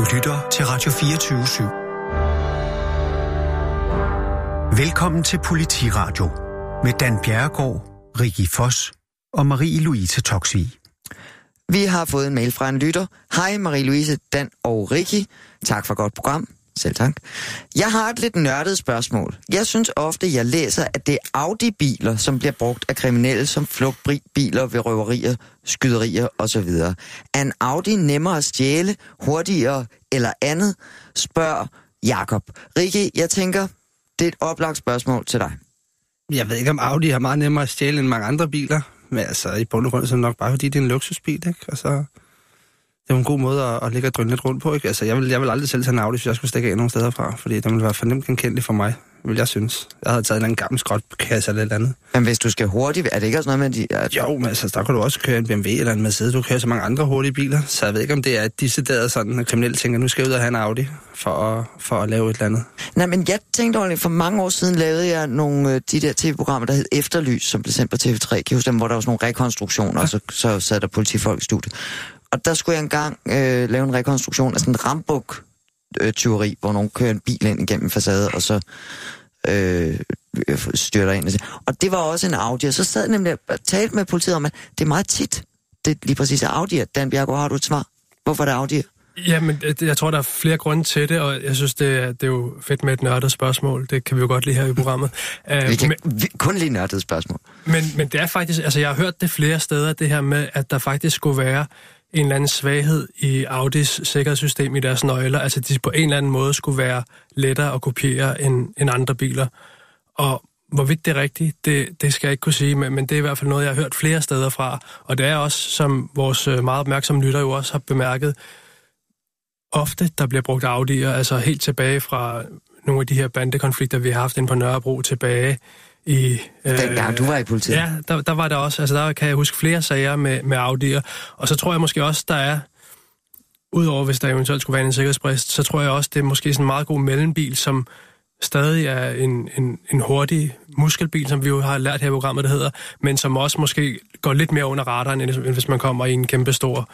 Du lytter til Radio 24 /7. Velkommen til Politiradio med Dan Bjerregaard, Rikki Foss og Marie-Louise Toksvig. Vi har fået en mail fra en lytter. Hej Marie-Louise, Dan og Rikki. Tak for godt program. Selv tak. Jeg har et lidt nørdet spørgsmål. Jeg synes ofte, jeg læser, at det er Audi-biler, som bliver brugt af kriminelle som flugtbiler ved røverier, skyderier osv. Er en Audi nemmere at stjæle, hurtigere eller andet? Spørg Jakob. Rikke, jeg tænker, det er et oplagt spørgsmål til dig. Jeg ved ikke, om Audi har meget nemmere at stjæle end mange andre biler. Men altså, i bund og grund så er det nok bare, fordi det er en luksusbil, ikke? så det er en god måde at, at ligge og drønne lidt rundt på, ikke? Altså, jeg vil, jeg vil aldrig selv tage en Audi, hvis jeg skulle stikke af nogle steder fra, fordi det ville være fornemt genkendelig for mig, vil jeg synes. Jeg havde taget en gammel skrotkasse eller et andet. Men hvis du skal hurtigt, er det ikke også noget med, de... At... Jo, men altså, der kan du også køre en BMW eller en Mercedes. Du kører så mange andre hurtige biler, så jeg ved ikke, om det er disse der sådan, at kriminelle tænker, nu skal jeg ud og have en Audi for at, for at lave et eller andet. Nej, men jeg tænkte over for mange år siden lavede jeg nogle øh, de der tv-programmer, der hed Efterlys, som blev sendt på TV3. Kan huske dem, hvor der var sådan nogle rekonstruktioner, ja. og så, så sad der politifolk i studiet. Og der skulle jeg engang øh, lave en rekonstruktion af sådan en rambuk tyveri, hvor nogen kører en bil ind igennem facade, og så øh, styrter ind. Og det var også en Audi, og så sad jeg nemlig og talte med politiet om, at det er meget tit, det lige præcis er Audi. Dan Bjergård, har du et svar? Hvorfor er det Audi? Jamen, jeg tror, der er flere grunde til det, og jeg synes, det er, det er jo fedt med et nørdet spørgsmål. Det kan vi jo godt lide her i programmet. vi kan men, kun lige nørdet spørgsmål. Men, men det er faktisk, altså jeg har hørt det flere steder, det her med, at der faktisk skulle være en eller anden svaghed i Audis sikkerhedssystem i deres nøgler. Altså, de på en eller anden måde skulle være lettere at kopiere end, end andre biler. Og hvorvidt det er rigtigt, det, det skal jeg ikke kunne sige, men, men det er i hvert fald noget, jeg har hørt flere steder fra. Og det er også, som vores øh, meget opmærksomme lytter jo også har bemærket, ofte der bliver brugt Audi'er, altså helt tilbage fra nogle af de her bandekonflikter, vi har haft ind på Nørrebro tilbage i... Øh, Dengang du var i politiet? Ja, der, der var der også. Altså der kan jeg huske flere sager med, med Audi'er. Og så tror jeg måske også, der er... Udover hvis der eventuelt skulle være en sikkerhedsbrist, så tror jeg også, det er måske sådan en meget god mellembil, som stadig er en, en, en hurtig muskelbil, som vi jo har lært her i programmet, der hedder, men som også måske går lidt mere under radaren, end hvis man kommer i en kæmpe stor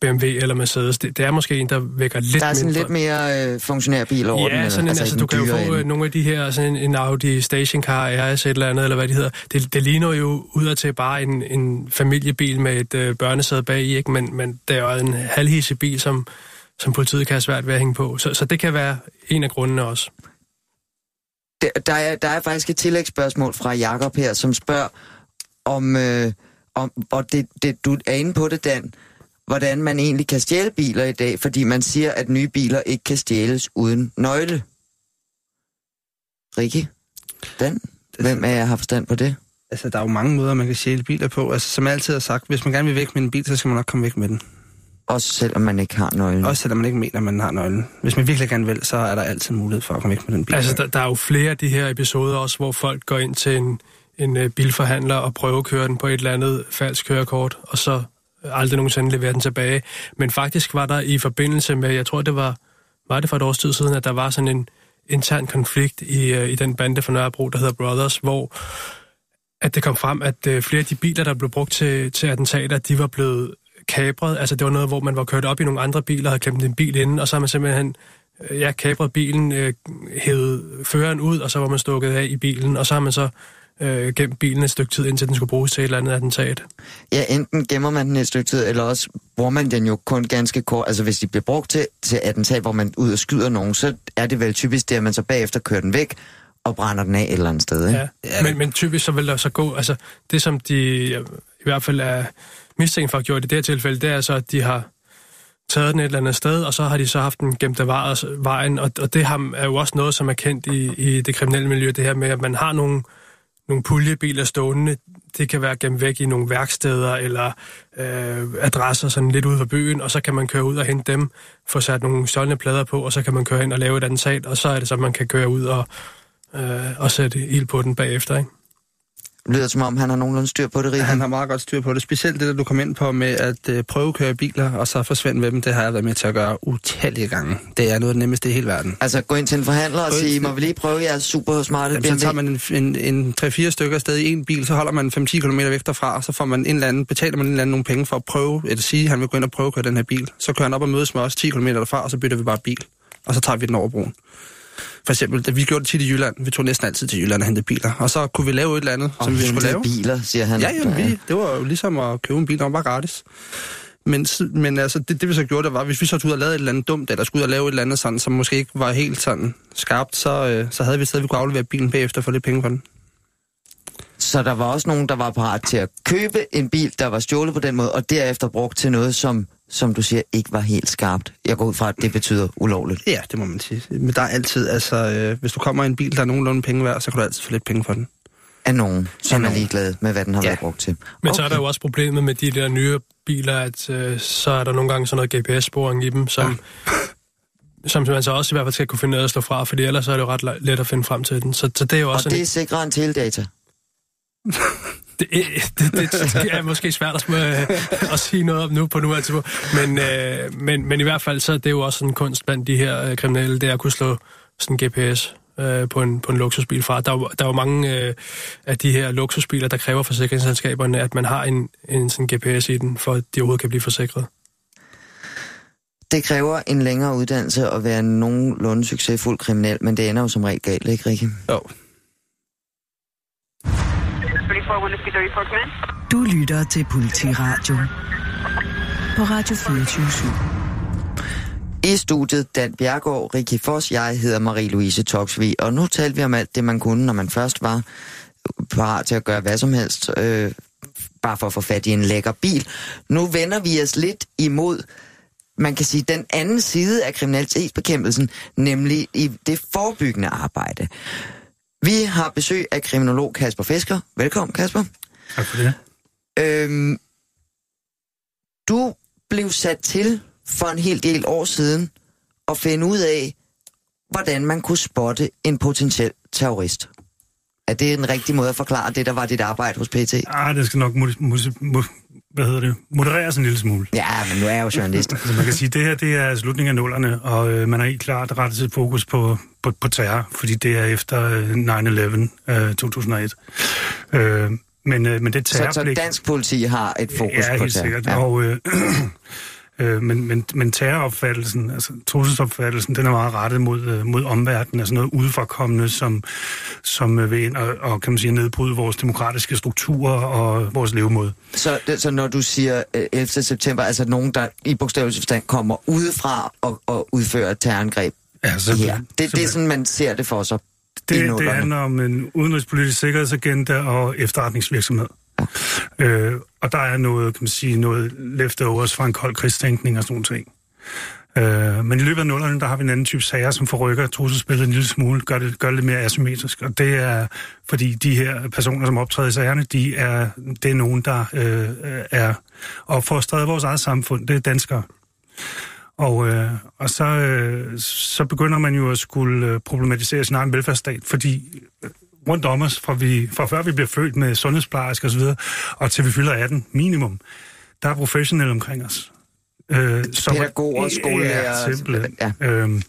BMW eller Mercedes. Det, det er måske en, der vækker lidt Der er sådan mindre... lidt mere øh, funktionær bil over ja, den. sådan en, altså, altså du kan jo få end. nogle af de her, sådan en, en Audi stationcar RS et eller andet, eller hvad det hedder. Det, det ligner jo udad til bare en, en familiebil med et øh, børnesæde bag i, ikke? Men, men det er jo en halvhissig bil, som, som politiet kan have svært ved at hænge på. Så, så det kan være en af grundene også. Der, der, er, der er faktisk et tillægsspørgsmål fra Jakob her, som spørger om, øh, om og det, det, du er inde på det, Dan, hvordan man egentlig kan stjæle biler i dag, fordi man siger, at nye biler ikke kan stjæles uden nøgle. Rikke, den? Hvem er jeg har forstand på det? Altså, der er jo mange måder, man kan stjæle biler på. Altså, som jeg altid har sagt, hvis man gerne vil væk med en bil, så skal man nok komme væk med den. Også selvom man ikke har nøglen? Også selvom man ikke mener, at man har nøglen. Hvis man virkelig gerne vil, så er der altid mulighed for at komme væk med den bil. Altså, der, der er jo flere af de her episoder også, hvor folk går ind til en, en uh, bilforhandler og prøver at køre den på et eller andet falsk kørekort, og så aldrig nogensinde levere den tilbage. Men faktisk var der i forbindelse med, jeg tror det var, var det for et års tid siden, at der var sådan en intern konflikt i, øh, i den bande fra Nørrebro, der hedder Brothers, hvor at det kom frem, at øh, flere af de biler, der blev brugt til, til attentater, de var blevet kapret. Altså det var noget, hvor man var kørt op i nogle andre biler og havde klemt en bil inden, og så har man simpelthen øh, ja, kapret bilen, øh, hævet føreren ud, og så var man stukket af i bilen, og så har man så øh, gemt bilen et stykke tid, indtil den skulle bruges til et eller andet attentat. Ja, enten gemmer man den et stykke tid, eller også bruger man den jo kun ganske kort. Altså hvis de bliver brugt til, til attentat, hvor man ud og skyder nogen, så er det vel typisk det, at man så bagefter kører den væk, og brænder den af et eller andet sted. Ikke? Ja, men, men typisk så vil der så gå, altså det som de i hvert fald er mistænkt for at gjort i det her tilfælde, det er så, at de har taget den et eller andet sted, og så har de så haft den gemt af vejen, og, og det har, er jo også noget, som er kendt i, i det kriminelle miljø, det her med, at man har nogle, nogle puljebiler stående, det kan være gemt væk i nogle værksteder eller øh, adresser sådan lidt ude for byen, og så kan man køre ud og hente dem, få sat nogle stjålne plader på, og så kan man køre ind og lave et attentat, og så er det så, man kan køre ud og, øh, og sætte ild på den bagefter, ikke? Lyder som om, han har nogenlunde styr på det, Rikki. Han har meget godt styr på det. Specielt det, der du kom ind på med at øh, prøvekøre biler, og så forsvinde ved dem, det har jeg været med til at gøre utallige gange. Det er noget af det nemmeste i hele verden. Altså gå ind til en forhandler og sige, må vi lige prøve jeres super smarte Jamen, så BMW? tager man en, en, en 3-4 stykker afsted i en bil, så holder man 5-10 km væk derfra, og så får man en eller anden, betaler man en eller anden nogle penge for at prøve, eller sige, at han vil gå ind og prøve at køre den her bil. Så kører han op og mødes med os 10 km derfra, og så bytter vi bare bil. Og så tager vi den over broen. For eksempel, da vi gjorde det tit i Jylland, vi tog næsten altid til Jylland og hentede biler. Og så kunne vi lave et eller andet, Og som vi skulle lave. biler, siger han. Ja, jamen, vi, det var jo ligesom at købe en bil, der var bare gratis. Men, men altså, det, det vi så gjorde, det var, hvis vi så tog ud og lavede et eller andet dumt, eller skulle ud og lave et eller andet sådan, som måske ikke var helt sådan skarpt, så, øh, så havde vi stadig, vi kunne aflevere bilen bagefter og få lidt penge for den. Så der var også nogen, der var parat til at købe en bil, der var stjålet på den måde, og derefter brugt til noget, som, som du siger, ikke var helt skarpt. Jeg går ud fra, at det betyder ulovligt. Ja, det må man sige. Men der er altid, altså, øh, hvis du kommer i en bil, der er nogenlunde penge værd, så kan du altid få lidt penge for den. Af nogen, som er nogen. ligeglade med, hvad den har Ja. været brugt til. Men okay. så er der jo også problemet med de der nye biler, at øh, så er der nogle gange sådan noget GPS-sporing i dem, som, som man så også i hvert fald skal kunne finde ud af at slå fra, fordi ellers er det jo ret le- let at finde frem til den. Så, så det er jo Og også det en, er sikrere end teledata. Det, det, det, det er måske svært at, små- at sige noget om nu på nuværende tidspunkt, men, øh, men, men i hvert fald så er det jo også en kunst blandt de her øh, kriminelle, det er at kunne slå sådan en GPS øh, på, en, på en luksusbil fra. Der er, der er jo mange øh, af de her luksusbiler, der kræver forsikringsselskaberne, at man har en, en sådan GPS i den, for at de overhovedet kan blive forsikret. Det kræver en længere uddannelse at være nogenlunde succesfuld kriminel, men det ender jo som regel galt, ikke Rikke? Jo. Du lytter til Politiradio på Radio 24 I studiet Dan Bjergård, Rikki Foss, jeg hedder Marie-Louise Toksvig, og nu talte vi om alt det, man kunne, når man først var parat til at gøre hvad som helst, øh, bare for at få fat i en lækker bil. Nu vender vi os lidt imod, man kan sige, den anden side af kriminalitetsbekæmpelsen, nemlig i det forebyggende arbejde. Vi har besøg af kriminolog Kasper Fisker. Velkommen, Kasper. Tak for det. Øhm, du blev sat til for en hel del år siden at finde ud af, hvordan man kunne spotte en potentiel terrorist. Er det en rigtig måde at forklare det, der var dit arbejde hos PT? Ah, det skal nok mod, mod, hvad hedder det? modereres en lille smule. Ja, men nu er jeg jo journalist. Altså, man kan sige, at det her det er slutningen af nullerne, og øh, man har helt klart rettet sit fokus på, på, på terror, fordi det er efter øh, 9-11 øh, 2001. Øh, men, øh, men det Så, så terrorblik... dansk politi har et fokus ja, på terror. sikkert. Ja. Og, øh, øh, men, men, men terroropfattelsen, altså trusselsopfattelsen, den er meget rettet mod, øh, mod omverdenen, altså noget udefrakommende, som, som øh, vil ind og, og, kan man sige, nedbryde vores demokratiske strukturer og vores levemåde. Så, så når du siger øh, 11. september, altså nogen, der i bogstavelig forstand kommer udefra og, og udfører et terrorangreb Ja, simpelthen. Det, det er sådan, man ser det for sig. Det, det handler om en udenrigspolitisk sikkerhedsagenda og efterretningsvirksomhed. Øh, og der er noget, kan man sige, noget leftovers fra en kold krigstænkning og sådan ting. Øh, men i løbet af nullerne, der har vi en anden type sager, som forrykker trusselsbilledet en lille smule, gør det, gør det lidt mere asymmetrisk. Og det er, fordi de her personer, som optræder i sagerne, de er, det er nogen, der øh, er opfostret af vores eget samfund. Det er danskere. Og, øh, og så, øh, så begynder man jo at skulle øh, problematisere sin egen velfærdsstat, fordi øh, rundt om os, fra, vi, fra før vi bliver født med sundhedsplejersker osv., og, og til vi fylder 18 minimum, der er professionelle omkring os. Øh, så, Pædagoger, skolelærer, Ja, simpelthen. ja. Øhm,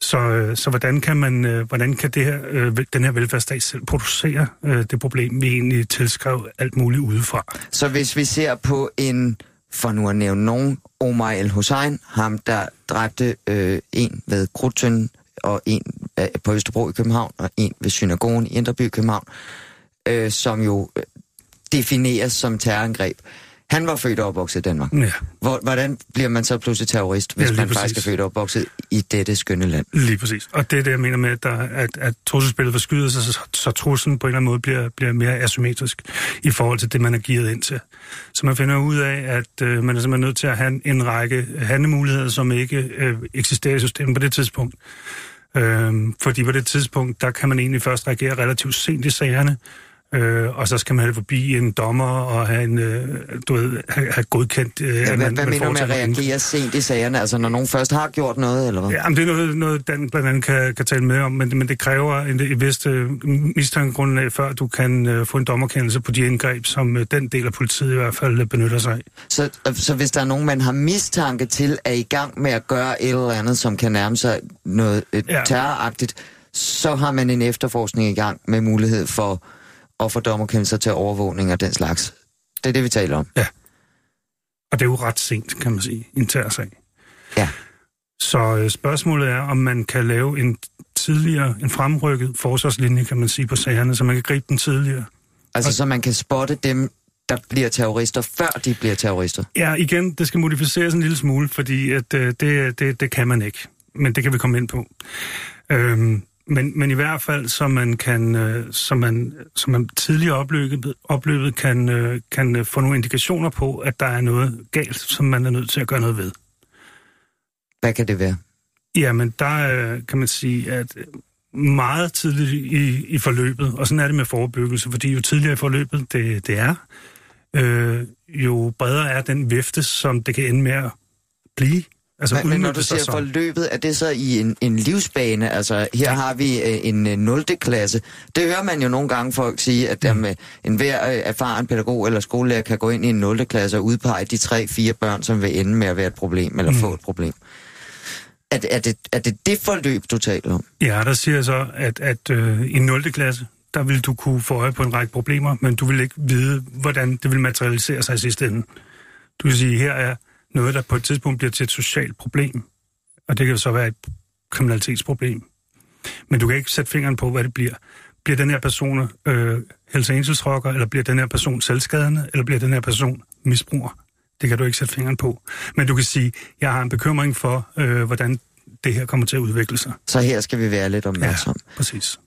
så, øh, så hvordan kan man, hvordan kan det her, den her velfærdsstat selv producere det problem, vi egentlig tilskrev alt muligt udefra? Så hvis vi ser på en, for nu at nævne nogen, Omar El Hussein, ham der dræbte øh, en ved Krudtønden, og en øh, på Østerbro i København, og en ved synagogen i Indreby i København, øh, som jo øh, defineres som terrorangreb. Han var født og opvokset i Danmark. Ja. Hvor, hvordan bliver man så pludselig terrorist, hvis Ja, man faktisk er præcis. født og opvokset i dette skønne land? Lige præcis. Og det er det, jeg mener med, at, der, at, at trusselsbilledet forskyder sig, så, så truslen på en eller anden måde bliver, bliver mere asymmetrisk i forhold til det, man er givet ind til. Så man finder ud af, at øh, man er simpelthen nødt til at have en, række handlemuligheder, som ikke øh, eksisterer i systemet på det tidspunkt. Øhm, fordi på det tidspunkt, der kan man egentlig først reagere relativt sent i sagerne, Øh, og så skal man have forbi en dommer og have, en, øh, du ved, have, have godkendt... Øh, Ja, hvad, man- hvad man mener du med at reagere sent i sagerne? Altså, når nogen først har gjort noget, eller hvad? Ja, men det er noget, noget Dan blandt andet kan, kan tale med om, men, men det kræver en, et vist øh, mistankegrundlag, før du kan øh, få en dommerkendelse på de indgreb, som øh, den del af politiet i hvert fald øh, benytter sig af. Så, så hvis der er nogen, man har mistanke til, er i gang med at gøre et eller andet, som kan nærme sig noget et Ja. ja. terroragtigt, så har man en efterforskning i gang med mulighed for at få dommerkendelser til overvågning og den slags. Det er det, vi taler om. Og det er jo ret sent, kan man sige, i en terrorsag. Ja. Så øh, spørgsmålet er, om man kan lave en tidligere, en fremrykket forsvarslinje, kan man sige, på sagerne, så man kan gribe den tidligere. Altså, Og- så man kan spotte dem, der bliver terrorister, før de bliver terrorister. Ja, igen, det skal modificeres en lille smule, fordi at, øh, det, det, det kan man ikke. Men det kan vi komme ind på. Øhm, men, men i hvert fald, så man, kan, øh, så man, så man tidligere opløbet, opløbet kan, øh, kan øh, få nogle indikationer på, at der er noget galt, som man er nødt til at gøre noget ved. Hvad kan det være? Jamen, der øh, kan man sige, at øh, meget tidligt i, i forløbet, og sådan er det med forebyggelse, fordi jo tidligere i forløbet det, det er, øh, jo bredere er den vifte, som det kan ende med at blive. Altså Men, men når du siger som. forløbet, er det så i en, en livsbane? Altså, her har vi øh, en øh, 0. klasse. Det hører man jo nogle gange folk sige, at Mm. med en hver øh, erfaren pædagog eller skolelærer kan gå ind i en 0. klasse og udpege de tre-fire børn, som vil ende med at være et problem, eller Mm. få et problem. Er, det- er, det, er det det forløb, du taler om? Ja, der siger jeg så, at, at øh, i 0. klasse, der vil du kunne få øje på en række problemer, men du vil ikke vide, hvordan det vil materialisere sig i sidste ende. Du vil sige, her er noget, der på et tidspunkt bliver til et socialt problem, og det kan jo så være et kriminalitetsproblem. Men du kan ikke sætte fingeren på, hvad det bliver. Bliver den her person øh, Hells Angels rocker, eller bliver den her person selvskadende, eller bliver den her person misbruger? Det kan du ikke sætte fingeren på. Men du kan sige, jeg har en bekymring for, øh, hvordan det her kommer til at udvikle sig. Så her skal vi være lidt opmærksomme. præcis.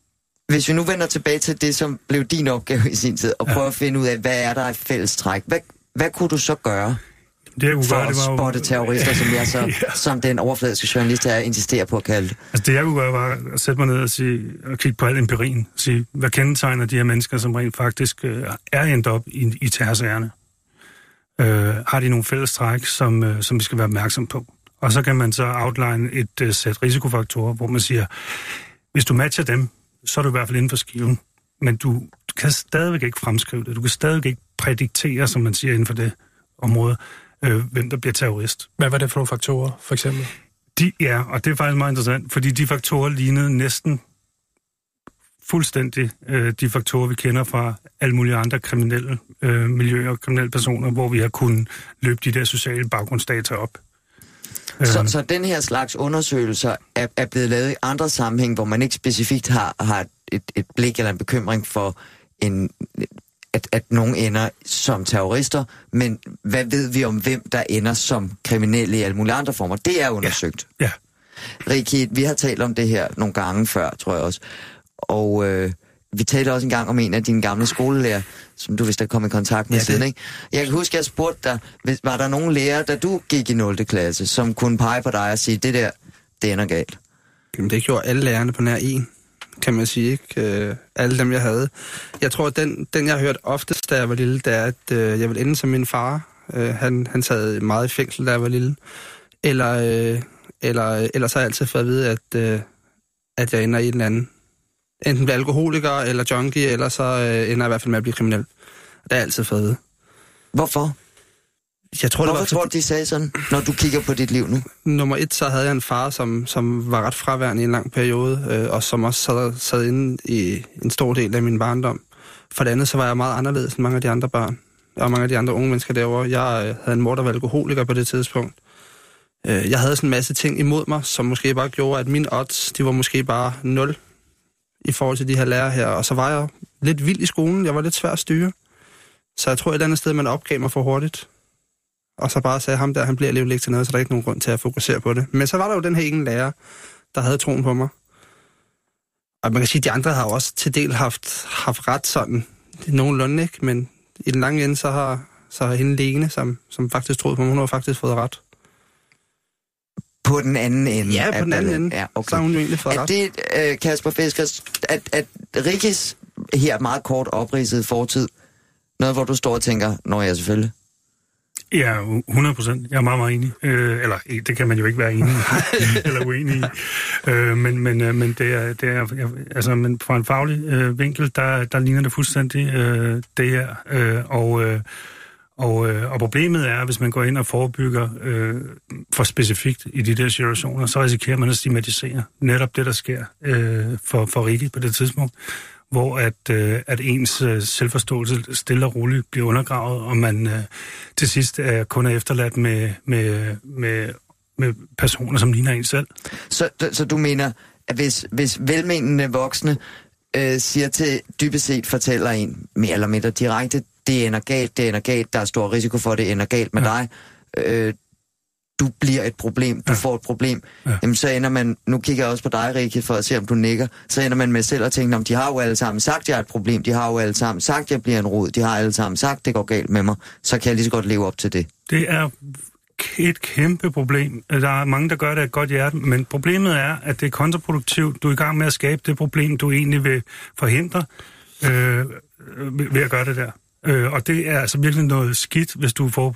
Hvis vi nu vender tilbage til det, som blev din opgave i sin tid, og prøver at finde ud af, hvad er der et fælles træk? Hvad, hvad kunne du så gøre Det, kunne for gøre, at det var jo- spotte terrorister, som jeg så, Ja. som den overfladiske journalist her insisterer på at kalde det? Altså det, jeg kunne gøre, var at sætte mig ned og, sige, og kigge på al empirien. Sige, hvad kendetegner de her mennesker, som rent faktisk øh, er endt op i, i terrorsagerne? Øh, har de nogle fælles træk, som, øh, som vi skal være opmærksom på? Og så kan man så outline et øh, sæt risikofaktorer, hvor man siger, hvis du matcher dem, så er du i hvert fald inden for skiven. Men du, du kan stadigvæk ikke fremskrive det. Du kan stadigvæk ikke prædiktere, som man siger inden for det område, øh, hvem der bliver terrorist. Hvad var det for nogle faktorer, for eksempel? De, ja, og det er faktisk meget interessant, fordi de faktorer lignede næsten fuldstændig øh, de faktorer, vi kender fra alle mulige andre kriminelle øh, miljøer og kriminelle personer, hvor vi har kunnet løbe de der sociale baggrundsdata op. Så, Øhm, så den her slags undersøgelser er, er blevet lavet i andre sammenhæng, hvor man ikke specifikt har, har et, et blik eller en bekymring for, en, at, at nogen ender som terrorister, men hvad ved vi om, hvem der ender som kriminelle i alle mulige andre former? Det er undersøgt. Ja. Rikki, vi har talt om det her nogle gange før, tror jeg også. Og øh, vi talte også en gang om en af dine gamle skolelærer, som du vist er kommet i kontakt med Ja, ja, siden, ikke? Jeg kan huske, jeg spurgte dig, var der nogen lærer, da du gik i 0. klasse, som kunne pege på dig og sige, det der, det ender galt? Jamen, det gjorde alle lærerne på nær en, kan man sige, ikke? Øh, alle dem, jeg havde. Jeg tror, at den, den jeg har hørt oftest, da jeg var lille, det er, at øh, jeg ville ende som min far. Øh, han, han sad meget i fængsel, da jeg var lille. Eller, eller, eller, så har jeg altid fået at vide, at, at jeg ender i en eller anden. Enten bliver alkoholiker eller junkie, eller så ender jeg i hvert fald med at blive kriminel. Det har jeg altid fået at vide. Hvorfor? Jeg tror, det Hvorfor var, tror du, de sagde sådan, når du kigger på dit liv nu? nummer et, så havde jeg en far, som, som var ret fraværende i en lang periode, øh, og som også sad, sad inde i en stor del af min barndom. For det andet, så var jeg meget anderledes end mange af de andre børn, og mange af de andre unge mennesker derovre. Jeg øh, havde en mor, der var alkoholiker på det tidspunkt. Øh, jeg havde sådan en masse ting imod mig, som måske bare gjorde, at mine odds, de var måske bare nul i forhold til de her lærere her. Og så var jeg lidt vild i skolen. Jeg var lidt svær at styre. Så jeg tror et eller andet sted, man opgav mig for hurtigt og så bare sagde ham der, han bliver alligevel ikke til noget, så der er ikke nogen grund til at fokusere på det. Men så var der jo den her ene lærer, der havde troen på mig. Og man kan sige, at de andre har også til del haft, haft ret sådan, nogenlunde ikke, men i den lange ende, så har, så har hende Lene, som, som faktisk troede på mig, hun har faktisk fået ret. På den anden ende? Ja, på den anden ende. Ja, Så har okay. hun jo egentlig fået Er ret. det, øh, Kasper Fiskers, at, at Rikkis her meget kort opridset fortid, noget, hvor du står og tænker, når jeg selvfølgelig. Ja, 100 procent. Jeg er meget, meget enig. Øh, eller, det kan man jo ikke være enig eller uenig i. Øh, men, men, øh, men det er, det er altså, men fra en faglig øh, vinkel, der, der ligner det fuldstændig øh, det her. Øh, og, øh, og, øh, og problemet er, hvis man går ind og forebygger øh, for specifikt i de der situationer, så risikerer man at stigmatisere netop det, der sker øh, for, for Rikke på det tidspunkt hvor at, øh, at ens øh, selvforståelse stille og roligt bliver undergravet, og man øh, til sidst er kun er efterladt med, med, med, med personer, som ligner en selv. Så, så du mener, at hvis, hvis velmenende voksne øh, siger til, dybest set fortæller en mere eller mindre direkte, det ender galt, det ender galt, der er stor risiko for, at det ender galt med ja. dig, øh, du bliver et problem, du ja. får et problem, ja. jamen så ender man, nu kigger jeg også på dig, Rikke, for at se, om du nikker, så ender man med selv at tænke, om de har jo alle sammen sagt, jeg er et problem, de har jo alle sammen sagt, jeg bliver en rod, de har alle sammen sagt, det går galt med mig, så kan jeg lige så godt leve op til det. Det er et kæmpe problem. Der er mange, der gør det af et godt hjerte, men problemet er, at det er kontraproduktivt. Du er i gang med at skabe det problem, du egentlig vil forhindre øh, ved at gøre det der. Øh, og det er altså virkelig noget skidt, hvis du prøver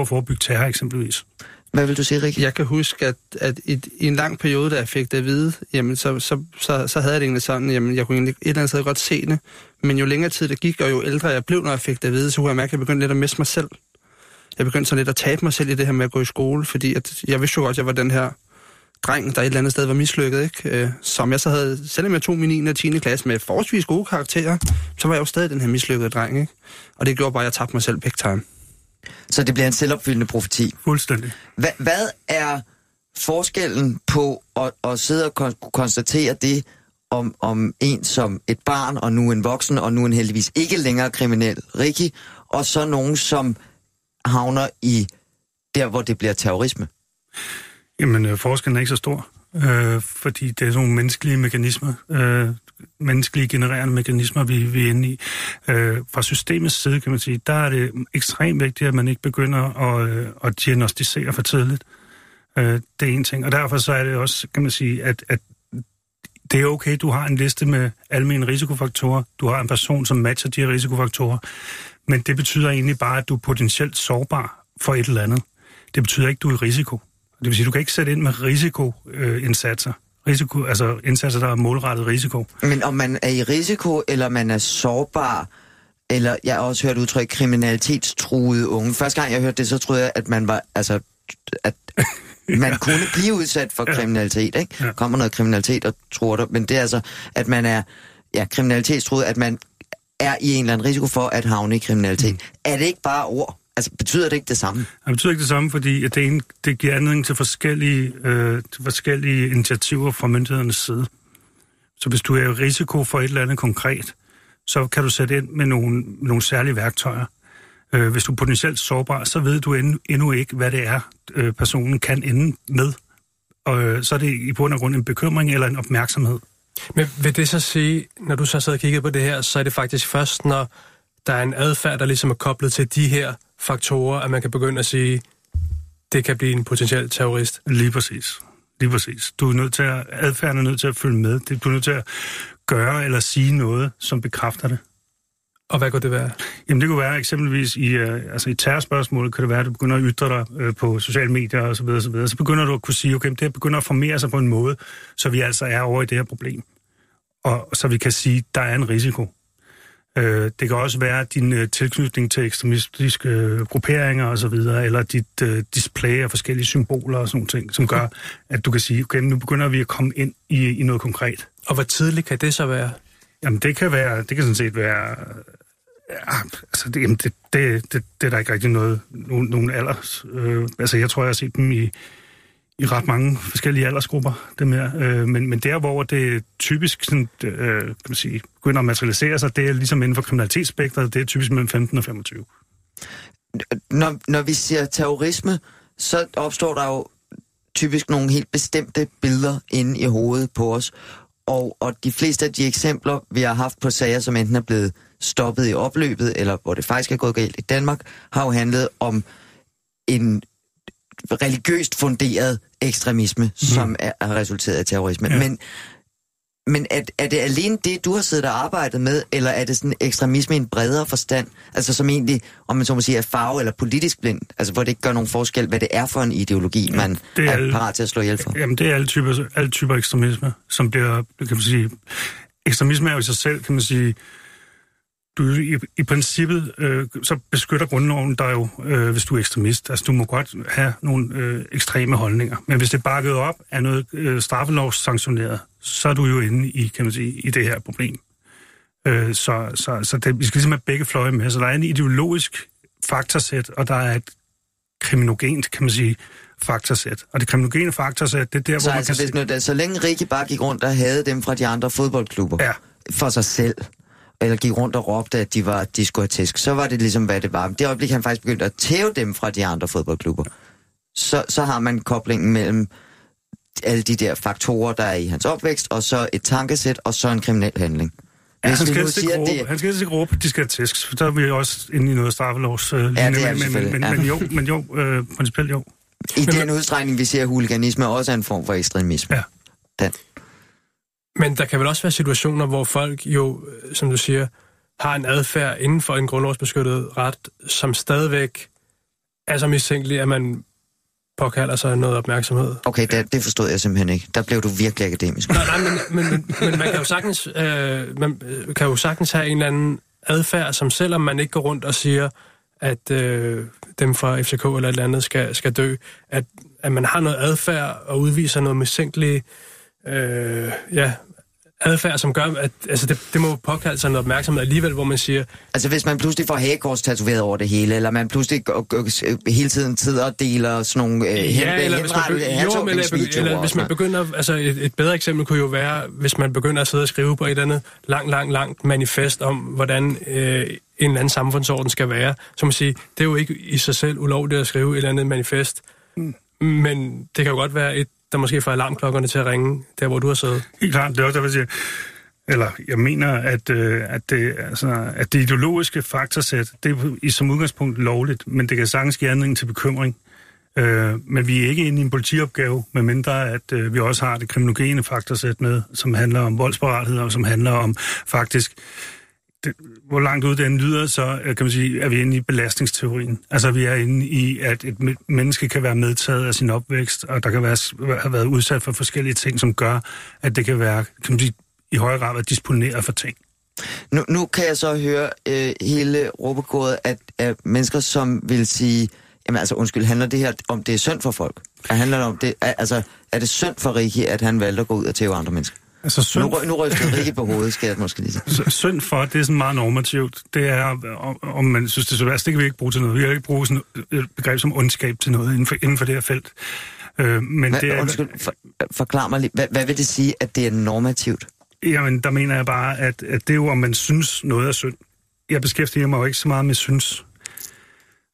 at forebygge terror eksempelvis. Hvad vil du sige, Rik? Jeg kan huske, at, at i, i en lang periode, da jeg fik det at vide, jamen, så, så, så, så havde jeg det egentlig sådan, jamen, jeg kunne egentlig et eller andet sted godt se det, men jo længere tid det gik, og jo ældre jeg blev, når jeg fik det at vide, så kunne jeg mærke, at jeg begyndte lidt at miste mig selv. Jeg begyndte så lidt at tabe mig selv i det her med at gå i skole, fordi at jeg vidste jo godt, at jeg var den her dreng, der et eller andet sted var mislykket, ikke? Øh, som jeg så havde, selvom jeg tog min 9. og 10. klasse med forholdsvis gode karakterer, så var jeg jo stadig den her mislykkede dreng, ikke? Og det gjorde bare, at jeg tabte mig selv big time. Så det bliver en selvopfyldende profeti. Fuldstændig. Hva, hvad er forskellen på at, at sidde og kon- konstatere det om, om en som et barn, og nu en voksen, og nu en heldigvis ikke længere kriminel Ricky, og så nogen, som havner i der, hvor det bliver terrorisme? Jamen, øh, forskellen er ikke så stor, øh, fordi det er sådan nogle menneskelige mekanismer, øh, menneskelige genererende mekanismer, vi, vi er inde i. Øh, fra systemets side, kan man sige, der er det ekstremt vigtigt, at man ikke begynder at, øh, at diagnostisere for tidligt. Øh, det er en ting. Og derfor så er det også, kan man sige, at, at det er okay, du har en liste med almindelige risikofaktorer. Du har en person, som matcher de her risikofaktorer. Men det betyder egentlig bare, at du er potentielt sårbar for et eller andet. Det betyder ikke, at du er i risiko. Det vil sige, at du kan ikke sætte ind med risikoindsatser. Risiko, altså indsatser, der er målrettet risiko. Men om man er i risiko, eller man er sårbar, eller jeg har også hørt udtryk kriminalitetstruede unge. Første gang jeg hørte det, så troede jeg, at man var, altså, at man kunne blive udsat for kriminalitet, ikke? Ja. Kommer noget kriminalitet og tror dig, men det er altså, at man er, ja, kriminalitetstruet, at man er i en eller anden risiko for at havne i kriminalitet. Mm. Er det ikke bare ord? Altså, betyder det ikke det samme? Det betyder ikke det samme, fordi at det, ene, det giver anledning til forskellige, øh, til forskellige initiativer fra myndighedernes side. Så hvis du er i risiko for et eller andet konkret, så kan du sætte ind med nogle, nogle særlige værktøjer. Øh, hvis du er potentielt sårbar, så ved du endnu, endnu ikke, hvad det er, øh, personen kan ende med. Og øh, så er det i bund og grund en bekymring eller en opmærksomhed. Men vil det så sige, når du så sidder og kigger på det her, så er det faktisk først, når der er en adfærd, der ligesom er koblet til de her faktorer, at man kan begynde at sige, det kan blive en potentiel terrorist. Lige præcis. Lige præcis. Du er nødt til at, adfærden er nødt til at følge med. Du er nødt til at gøre eller sige noget, som bekræfter det. Og hvad kunne det være? Jamen det kunne være eksempelvis i, øh, altså i terrorspørgsmålet, kan det være, at du begynder at ytre dig øh, på sociale medier og så videre, så videre. Så begynder du at kunne sige, okay, det her begynder at formere sig på en måde, så vi altså er over i det her problem. Og så vi kan sige, der er en risiko. Øh, det kan også være din øh, tilknytning til ekstremistiske øh, grupperinger og så videre, eller dit øh, display af forskellige symboler og sådan ting, som gør, at du kan sige, okay, nu begynder vi at komme ind i, i noget konkret. Og hvor tidligt kan det så være? Jamen, det kan være, det kan sådan set være, ja, altså, det, jamen, det, det, det, det er der ikke rigtig noget, nogen, nogen alder. Øh, altså, jeg tror, jeg har set dem i, i ret mange forskellige aldersgrupper, dem her. Øh, men, men der, hvor det typisk sådan, øh, kan man sige, begynder at materialisere sig, det er ligesom inden for kriminalitetsspektret, det er typisk mellem 15 og 25. Når, når vi siger terrorisme, så opstår der jo typisk nogle helt bestemte billeder inde i hovedet på os. Og, og de fleste af de eksempler, vi har haft på sager, som enten er blevet stoppet i opløbet, eller hvor det faktisk er gået galt i Danmark, har jo handlet om en religiøst funderet ekstremisme, mm. som er, er resulteret af terrorisme. Ja. Men Men er, er det alene det, du har siddet og arbejdet med, eller er det sådan ekstremisme i en bredere forstand? Altså som egentlig, om man så må sige, er farve eller politisk blind? Altså hvor det ikke gør nogen forskel, hvad det er for en ideologi, man det er er alle- parat til at slå ihjel for? Jamen, det er alle typer, alle typer ekstremisme, som bliver, kan man sige... Ekstremisme er jo i sig selv, kan man sige... Du, i, I princippet, øh, så beskytter grundloven dig jo, øh, hvis du er ekstremist. Altså, du må godt have nogle øh, ekstreme holdninger. Men hvis det er bakket op af noget øh, straffelovssanktioneret, så er du jo inde i, kan man sige, i det her problem. Øh, så så, så det, vi skal ligesom have begge fløje med. Så der er en ideologisk faktorsæt, og der er et kriminogent, kan man sige, faktorsæt. Og det kriminogene faktorsæt, det er der, Så hvor man altså, kan hvis nu, så længe Rikke bare gik rundt og havde dem fra de andre fodboldklubber Ja. for sig selv, eller gik rundt og råbte, at de, var, de skulle have tæsk, så var det ligesom, hvad det var. Men det øjeblik, han faktisk begyndte at tæve dem fra de andre fodboldklubber, så, så har man koblingen mellem alle de der faktorer, der er i hans opvækst, og så et tankesæt, og så en kriminel handling. Ja, Hvis han skal helst ikke råbe, det, han skal helst ikke råbe, de skal have tæsk, for der er vi også inde i noget straffelovs øh, Ja, linje, det er men, men, men, ja. men, jo, men jo, øh, principielt jo. i den udstrækning, vi ser huliganisme, også er en form for ekstremisme. Ja. Den. Men der kan vel også være situationer, hvor folk jo, øh, som du siger, har en adfærd inden for en grundlovsbeskyttet ret, som stadigvæk er så mistænkelig, at man påkalder sig noget opmærksomhed. Okay, det, det forstod jeg simpelthen ikke. Der blev du virkelig akademisk. Nej, nej, men, men, men, men man kan jo sagtens, øh, man øh, kan jo sagtens have en eller anden adfærd, som selvom man ikke går rundt og siger, at øh, dem fra FCK eller et eller andet skal, skal dø, at, at man har noget adfærd og udviser noget mistænkeligt, øh, ja, adfærd, som gør, at altså det, det må påkalde sig noget opmærksomhed alligevel, hvor man siger, Altså hvis man pludselig får hagekors tatoveret over det hele, eller man pludselig hele tiden sidder og deler sådan nogle øh, Ja, eller hvis man, begy- jo, men, eller, hvis man begynder, altså et, et bedre eksempel kunne jo være, hvis man begynder at sidde og skrive på et eller andet langt, langt, langt manifest om, hvordan øh, en eller anden samfundsorden skal være. Så man sige, det er jo ikke i sig selv ulovligt at skrive et eller andet manifest, men det kan jo godt være et, der måske får alarmklokkerne til at ringe, der hvor du har siddet. Helt klart, det er også derfor, jeg siger, eller jeg mener, at, øh, at, det, altså, at det ideologiske faktorsæt, det er i som udgangspunkt lovligt, men det kan sagtens give anledning til bekymring. Øh, men vi er ikke inde i en politiopgave, medmindre at øh, vi også har det kriminogene faktorsæt med, som handler om voldsparathed, og som handler om faktisk, det, hvor langt ud den lyder, så øh, kan man sige, er vi inde i belastningsteorien. Altså vi er inde i, at et menneske kan være medtaget af sin opvækst, og der kan være, have været udsat for forskellige ting, som gør, at det kan være, kan man sige, i højere grad være disponeret for ting. Nu, nu kan jeg så høre øh, hele råbegåret, at, at mennesker, som vil sige, jamen altså undskyld, handler det her om, det er synd for folk? Er, handler det om det, altså, er det synd for Rikki, at han valgte at gå ud og tæve andre mennesker? Altså synd, Nu, nu ryster Ricky på hovedet, skal jeg måske lige sige. synd for, det er sådan meget normativt. Det er, om, man synes, det er så værst, det kan vi ikke bruge til noget. Vi kan ikke bruge sådan et begreb som ondskab til noget inden for, inden for det her felt. Øh, men det Hvad, er, undskyld, for, forklar mig lige, hvad, hvad vil det sige, at det er normativt? Jamen, der mener jeg bare, at, at det er jo, om man synes noget er synd. Jeg beskæftiger mig jo ikke så meget med synes.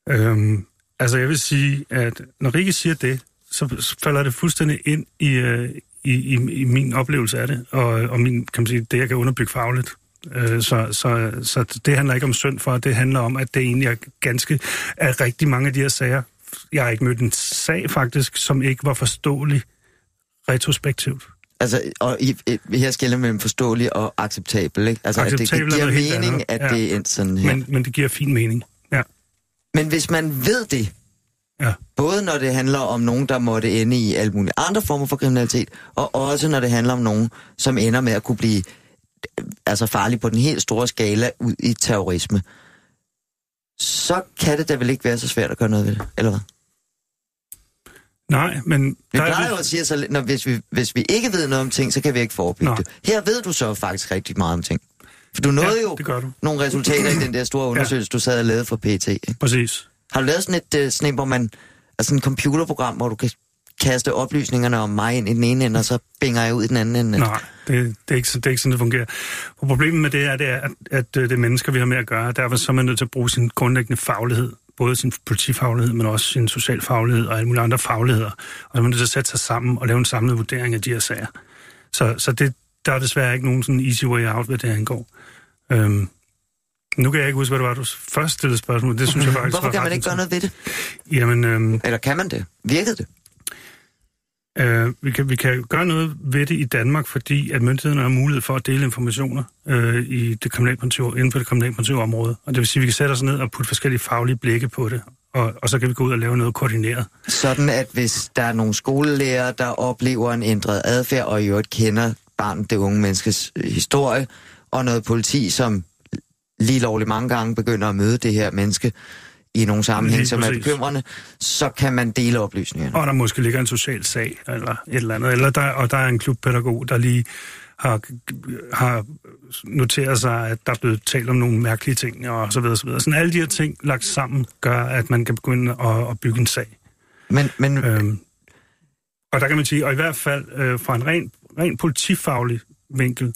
Øhm, altså, jeg vil sige, at når Rikke siger det, så falder det fuldstændig ind i, øh, i, i, i min oplevelse af det, og, og min, kan man sige, det, jeg kan underbygge fagligt. Øh, så, så, så det handler ikke om synd for, det handler om, at det egentlig er ganske, er rigtig mange af de her sager. Jeg har ikke mødt en sag faktisk, som ikke var forståelig retrospektivt. Altså, og i, her skiller mellem forståelig og acceptabel, ikke? Altså, Acceptabel at det, det giver mening, at Ja. det er sådan her. Men, men det giver fin mening. Ja. Men hvis man ved det, Ja. både når det handler om nogen, der måtte ende i alle mulige andre former for kriminalitet, og også når det handler om nogen, som ender med at kunne blive altså farlig på den helt store skala ud i terrorisme, så kan det da vel ikke være så svært at gøre noget ved det, eller hvad? Nej, men... Vi der er plejer jo at sige, så, når, hvis, vi, hvis vi ikke ved noget om ting, så kan vi ikke forebygge Nå. det. Her ved du så faktisk rigtig meget om ting. For du nåede Ja, jo det gør du. nogle resultater i den der store undersøgelse, du sad og lavede for PT. Ikke? Præcis. Har du lavet sådan et, uh, sådan et, hvor man, altså en computerprogram, hvor du kan kaste oplysningerne om mig ind i den ene ende, og så binger jeg ud i den anden ende? Nej, det, det, er ikke, så- det er ikke sådan, det fungerer. Og problemet med det er, det er at, at øh, det er mennesker, vi har med at gøre. Derfor så er man nødt til at bruge sin grundlæggende faglighed. Både sin politifaglighed, men også sin socialfaglighed og alle mulige andre fagligheder. Og så er man nødt til at sætte sig sammen og lave en samlet vurdering af de her sager. Så, så det, der er desværre ikke nogen sådan easy way out, hvad det angår. Øhm, nu kan jeg ikke huske, hvad det var, du først stillede spørgsmål. Det synes jeg faktisk Hvorfor kan man ikke gøre noget ved det? Jamen, øhm, Eller kan man det? Virkede det? Øh, vi, kan, vi kan gøre noget ved det i Danmark, fordi at myndighederne har mulighed for at dele informationer øh, i det inden for det kriminalpolitive område. Og det vil sige, at vi kan sætte os ned og putte forskellige faglige blikke på det, og, og så kan vi gå ud og lave noget koordineret. Sådan at hvis der er nogle skolelærer, der oplever en ændret adfærd, og i øvrigt kender barnet, det unge menneskes historie, og noget politi, som lige lovligt mange gange begynder at møde det her menneske i nogle sammenhæng, som er bekymrende, så kan man dele oplysningerne. Og der måske ligger en social sag, eller et eller andet. Eller der, og der er en klubpædagog, der lige har, har noteret sig, at der er blevet talt om nogle mærkelige ting, og så videre, så videre. Sådan alle de her ting lagt sammen, gør, at man kan begynde at, at bygge en sag. Men, men Øhm, og der kan man sige, og i hvert fald øh, fra en ren, ren politifaglig vinkel,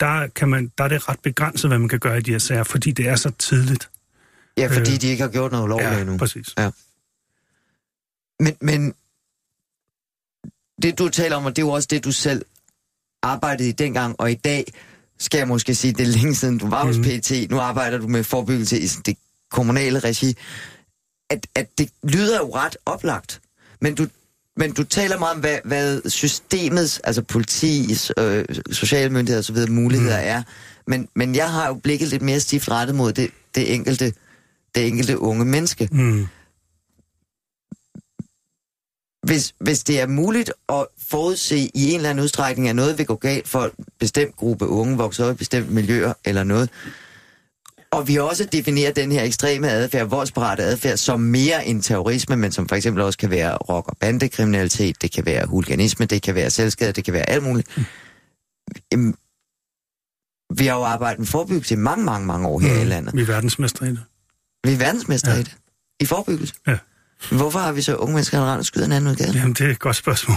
der, kan man, der er det ret begrænset, hvad man kan gøre i de her sager, fordi det er så tidligt. ja, fordi øh, de ikke har gjort noget ulovligt endnu. præcis. Men, men det du taler om, og det er jo også det, du selv arbejdede i dengang, og i dag skal jeg måske sige, det er længe siden, du var hos Mhm. PT, nu arbejder du med forebyggelse i det kommunale regi, at, at det lyder jo ret oplagt, men du, men du taler meget om, hvad, hvad systemets, altså politis, øh, sociale myndigheder osv. muligheder Mhm. er, men, men jeg har jo blikket lidt mere stift rettet mod det, det, enkelte, det enkelte unge menneske. Mm. hvis, hvis det er muligt at forudse i en eller anden udstrækning, at noget vil gå galt for en bestemt gruppe unge, vokser op i bestemte miljøer eller noget, og vi også definerer den her ekstreme adfærd, voldsparate adfærd, som mere end terrorisme, men som for eksempel også kan være rock- og bandekriminalitet, det kan være huliganisme, det kan være selvskade, det kan være alt muligt. Mm. Vi har jo arbejdet med forebyggelse i mange, mange, mange år her mm. i landet. Vi er verdensmestre i det. Vi er verdensmester Ja. i det. I forebyggelse. Ja. Hvorfor har vi så unge mennesker, der render og skyder en anden ud gaden? Jamen, det er et godt spørgsmål.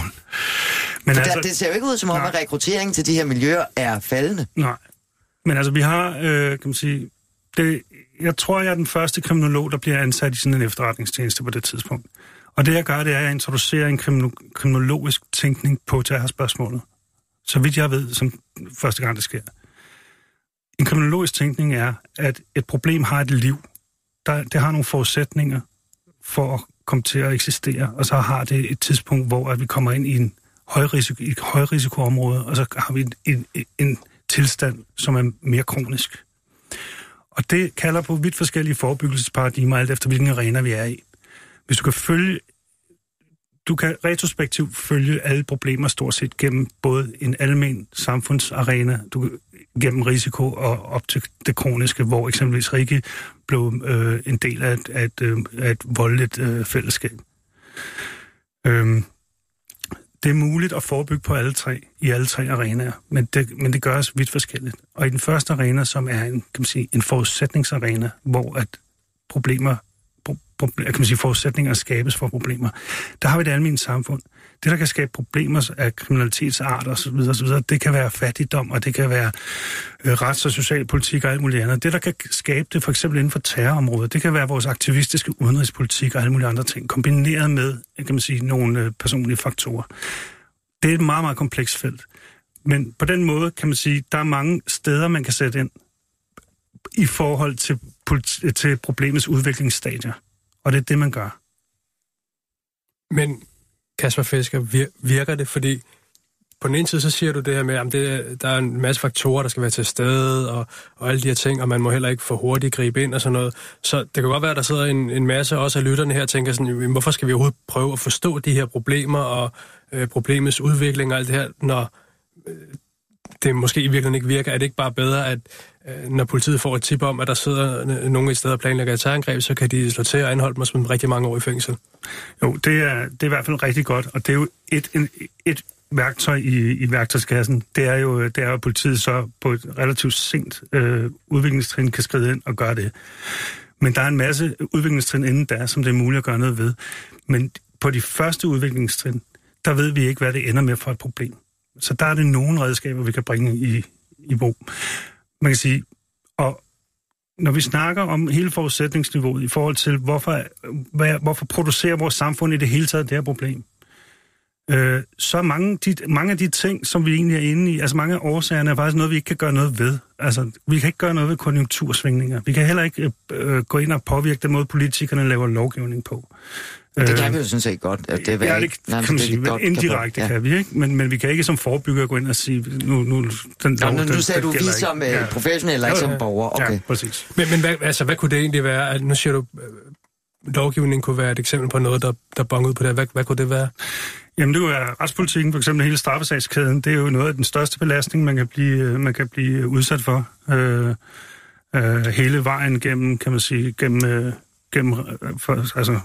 Men For altså, der, det ser jo ikke ud som om, nej. at rekrutteringen til de her miljøer er faldende. Nej. Men altså, vi har, øh, kan man sige, det, jeg tror, jeg er den første kriminolog, der bliver ansat i sådan en efterretningstjeneste på det tidspunkt. Og det, jeg gør, det er, at jeg introducerer en krimino- kriminologisk tænkning på terrorspørgsmålet. Så vidt jeg ved, som første gang det sker. En kriminologisk tænkning er, at et problem har et liv. Der, det har nogle forudsætninger for at komme til at eksistere, og så har det et tidspunkt, hvor at vi kommer ind i en højrisiko, et højrisikoområde, og så har vi en, en, en tilstand, som er mere kronisk. Og det kalder på vidt forskellige forebyggelsesparadigmer, alt efter hvilken arena vi er i. Hvis du kan følge, du kan retrospektivt følge alle problemer stort set gennem både en almen samfundsarena, du kan, gennem risiko og op til det kroniske, hvor eksempelvis Rikke blev øh, en del af et, af et, øh, af et voldeligt øh, fællesskab. Øhm, det er muligt at forebygge på alle tre, i alle tre arenaer, men det, men det gøres vidt forskelligt. Og i den første arena, som er en, kan man sige, en forudsætningsarena, hvor at problemer, pro, pro, kan man sige, forudsætninger skabes for problemer, der har vi det almindelige samfund. Det, der kan skabe problemer af kriminalitetsart og så videre, så videre, det kan være fattigdom, og det kan være øh, rets- og socialpolitik og alt muligt andet. Det, der kan skabe det, for eksempel inden for terrorområdet, det kan være vores aktivistiske udenrigspolitik og alle mulige andre ting, kombineret med, kan man sige, nogle øh, personlige faktorer. Det er et meget, meget komplekst felt. Men på den måde kan man sige, der er mange steder, man kan sætte ind i forhold til, politi- til problemets udviklingsstadier. Og det er det, man gør. Men Kasper Fisker, virker det? Fordi på den ene side, så siger du det her med, at det, der er en masse faktorer, der skal være til stede, og, og alle de her ting, og man må heller ikke for hurtigt gribe ind og sådan noget. Så det kan godt være, at der sidder en, en masse også af lytterne her og tænker sådan, hvorfor skal vi overhovedet prøve at forstå de her problemer og øh, problemets udvikling og alt det her, når øh, det måske i virkeligheden ikke virker? Er det ikke bare bedre, at Øh, når politiet får et tip om, at der sidder nogen et sted og planlægger et terrorangreb, så kan de slå til og anholde mig som rigtig mange år i fængsel? Jo, det er, det er i hvert fald rigtig godt, og det er jo et, en, et værktøj i, i værktøjskassen. Det er jo, det er jo, at politiet så på et relativt sent øh, udviklingstrin kan skride ind og gøre det. Men der er en masse udviklingstrin inden der, som det er muligt at gøre noget ved. Men på de første udviklingstrin, der ved vi ikke, hvad det ender med for et problem. Så der er det nogle redskaber, vi kan bringe i, i brug. Man kan sige, og når vi snakker om hele forudsætningsniveauet i forhold til, hvorfor, hvad, hvorfor producerer vores samfund i det hele taget det her problem, øh, så er mange, de, mange af de ting, som vi egentlig er inde i, altså mange af årsagerne er faktisk noget, vi ikke kan gøre noget ved. Altså, vi kan ikke gøre noget ved konjunktursvingninger. Vi kan heller ikke øh, øh gå ind og påvirke den måde, politikerne laver lovgivning på. Det Øh, kan vi jo sådan set godt. At det er, ja, ikke- det nej, kan man det, sige, godt indirekte ja. kan vi, ikke? Men, men vi kan ikke som forebygger gå ind og sige, nu, nu den Nå, lov, nu, nu den- sagde den du vi som ikke. ja. professionelle, ikke som borger. Okay. Ja, præcis. Men, men hvad, altså, hvad kunne det egentlig være? At nu siger du, øh, lovgivningen kunne være et eksempel på noget, der, der bonger ud på det. Hvad, hvad kunne det være? Jamen det være retspolitikken, for eksempel hele straffesagskæden, det er jo noget af den største belastning, man kan blive, øh, man kan blive udsat for. Øh, øh, hele vejen gennem, kan man sige, gennem, øh, gennem øh, for, altså,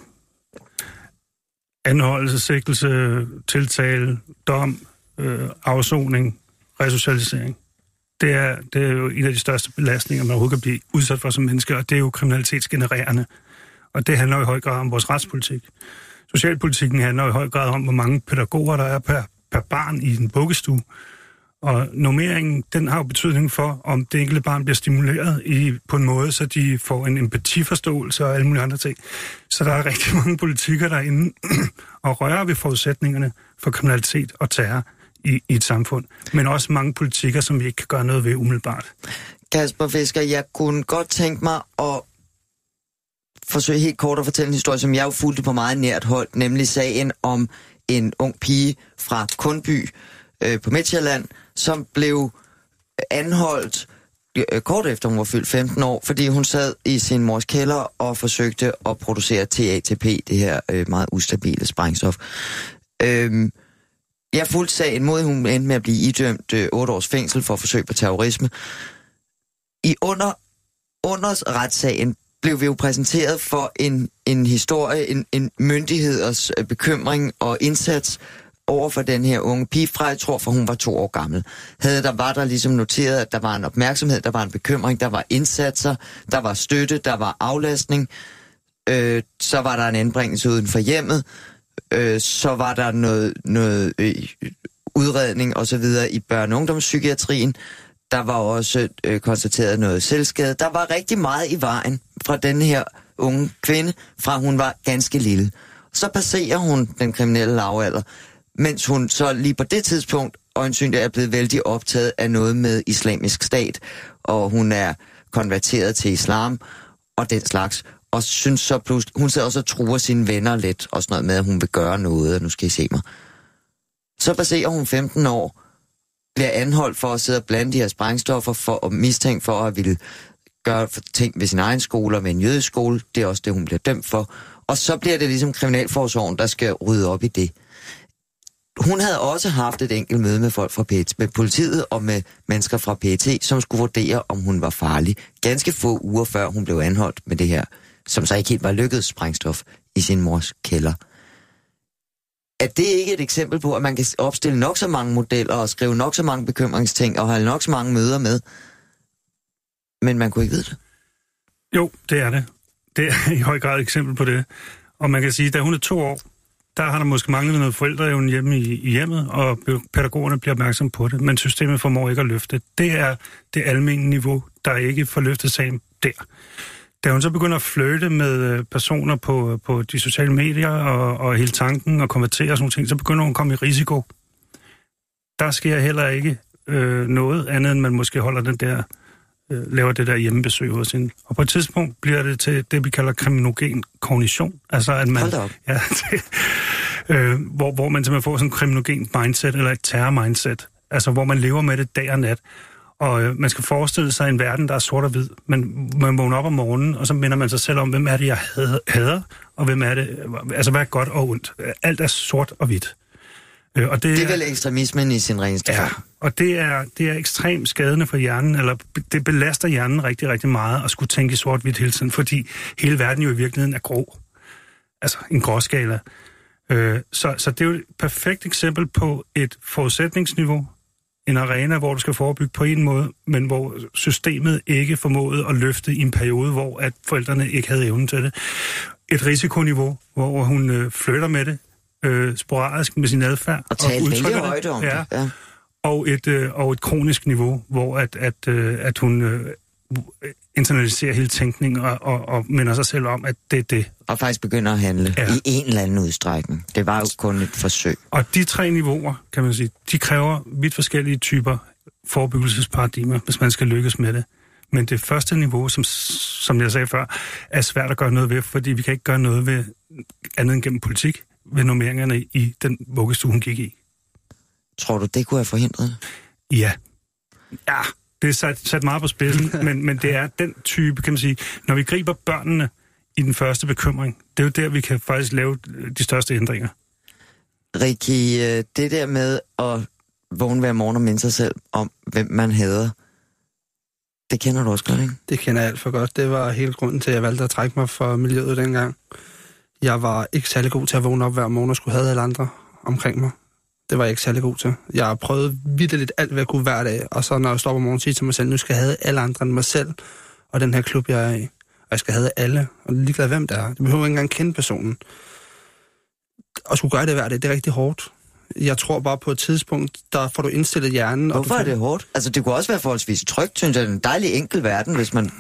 anholdelse, sigtelse, tiltale, dom, øh, afsoning, resocialisering. Det er, det er jo en af de største belastninger, man overhovedet kan blive udsat for som menneske, og det er jo kriminalitetsgenererende. Og det handler jo i høj grad om vores retspolitik. Socialpolitikken handler i høj grad om, hvor mange pædagoger der er per, per barn i en bukkestue. Og normeringen, den har jo betydning for, om det enkelte barn bliver stimuleret i, på en måde, så de får en empatiforståelse og alle mulige andre ting. Så der er rigtig mange politikere derinde og rører ved forudsætningerne for kriminalitet og terror i, i et samfund. Men også mange politikere, som vi ikke kan gøre noget ved umiddelbart. Kasper Fisker, jeg kunne godt tænke mig at forsøge helt kort at fortælle en historie, som jeg jo fulgte på meget nært hold, nemlig sagen om en ung pige fra Kundby øh, på Midtjylland, som blev anholdt øh, kort efter hun var fyldt 15 år, fordi hun sad i sin mors kælder og forsøgte at producere TATP, det her øh, meget ustabile sprængstof. Øhm, jeg fulgte sagen mod, hun endte med at blive idømt øh, 8 års fængsel for forsøg på terrorisme. I under, under retssagen blev vi jo præsenteret for en, en historie, en, en myndigheders øh, bekymring og indsats over for den her unge pige fra, jeg tror, for hun var to år gammel. Havde der, var der ligesom noteret, at der var en opmærksomhed, der var en bekymring, der var indsatser, der var støtte, der var aflastning, øh, så var der en anbringelse uden for hjemmet, øh, så var der noget, noget øh, udredning og så videre i børne- og ungdomspsykiatrien. Der var også øh, konstateret noget selvskade. Der var rigtig meget i vejen fra den her unge kvinde, fra hun var ganske lille. Så passerer hun den kriminelle lavalder, mens hun så lige på det tidspunkt øjensynligt er blevet vældig optaget af noget med islamisk stat, og hun er konverteret til islam og den slags. Og synes så pludselig, hun sidder også og truer sine venner lidt, og sådan noget med, at hun vil gøre noget, og nu skal I se mig. Så baserer hun 15 år, bliver anholdt for at sidde og blande de her sprængstoffer, for og mistænkt for at ville gøre ting ved sin egen skole og med en jødisk skole. Det er også det, hun bliver dømt for. Og så bliver det ligesom Kriminalforsorgen, der skal rydde op i det. Hun havde også haft et enkelt møde med folk fra PET, med politiet og med mennesker fra PET, som skulle vurdere, om hun var farlig. Ganske få uger før hun blev anholdt med det her, som så ikke helt var lykkedes sprængstof i sin mors kælder. Er det ikke et eksempel på, at man kan opstille nok så mange modeller og skrive nok så mange bekymringsting og have nok så mange møder med, men man kunne ikke vide det? Jo, det er det. Det er i høj grad et eksempel på det. Og man kan sige, at da hun er to år, der har der måske manglet noget forældreevne hjemme i, i hjemmet, og pædagogerne bliver opmærksom på det, men systemet formår ikke at løfte. Det er det almindelige niveau, der ikke får løftet sagen der. Da hun så begynder at flytte med øh, personer på, øh, på de sociale medier og, og hele tanken og konvertere og sådan nogle ting, så begynder hun at komme i risiko. Der sker heller ikke øh, noget andet, end man måske holder den der øh, laver det der hjemmebesøg hos hende. Og på et tidspunkt bliver det til det, vi kalder kriminogen kognition. Altså, at man. Ja, det, øh, hvor, hvor man simpelthen får sådan en kriminogen mindset, eller et terror-mindset. Altså, hvor man lever med det dag og nat. Og øh, man skal forestille sig en verden, der er sort og hvid. Men man vågner op om morgenen, og så minder man sig selv om, hvem er det, jeg hader og hvem er det, altså hvad er godt og ondt. Alt er sort og hvidt. Øh, og Det er vel ekstremismen i sin reneste Ja, form. og det er, det er ekstremt skadende for hjernen, eller det belaster hjernen rigtig, rigtig meget at skulle tænke i sort-hvidt hele tiden, fordi hele verden jo i virkeligheden er grå. Altså en gråskala. Øh, så, så det er jo et perfekt eksempel på et forudsætningsniveau, en arena, hvor du skal forebygge på en måde, men hvor systemet ikke formåede at løfte i en periode, hvor at forældrene ikke havde evnen til det. Et risikoniveau, hvor hun øh, flytter med det, øh, sporadisk med sin adfærd. Og tale vældig højt om ja, det. Ja. og et, øh, og et kronisk niveau, hvor at, at, øh, at hun øh, internaliserer hele tænkningen og, og, og minder sig selv om, at det er det. Og faktisk begynder at handle ja. i en eller anden udstrækning. Det var jo kun et forsøg. Og de tre niveauer, kan man sige, de kræver vidt forskellige typer forebyggelsesparadigmer, hvis man skal lykkes med det. Men det første niveau, som, som jeg sagde før, er svært at gøre noget ved, fordi vi kan ikke gøre noget ved andet end gennem politik, ved normeringerne i den vuggestue, hun gik i. Tror du, det kunne have forhindret? Ja. Ja, det er sat, sat meget på spidsen, men, men det er den type, kan man sige, når vi griber børnene i den første bekymring, det er jo der, vi kan faktisk lave de største ændringer. Ricky, øh, det der med at vågne hver morgen og minde sig selv om, hvem man hader, det kender du også godt, ikke? Det kender jeg alt for godt. Det var hele grunden til, at jeg valgte at trække mig fra miljøet dengang. Jeg var ikke særlig god til at vågne op hver morgen og skulle have alle andre omkring mig. Det var jeg ikke særlig god til. Jeg prøvet lidt alt, hvad jeg kunne hver dag, og så når jeg stopper om morgenen, siger til mig selv, nu skal jeg have alle andre end mig selv, og den her klub, jeg er i. Og jeg skal have alle, og ligeglad hvem det er. Du behøver ikke engang kende personen. Og skulle gøre det hver dag, det er rigtig hårdt. Jeg tror bare på et tidspunkt, der får du indstillet hjernen. Hvorfor og du er det hårdt? Altså, det kunne også være forholdsvis trygt, synes jeg. Det er en dejlig enkel verden, hvis man...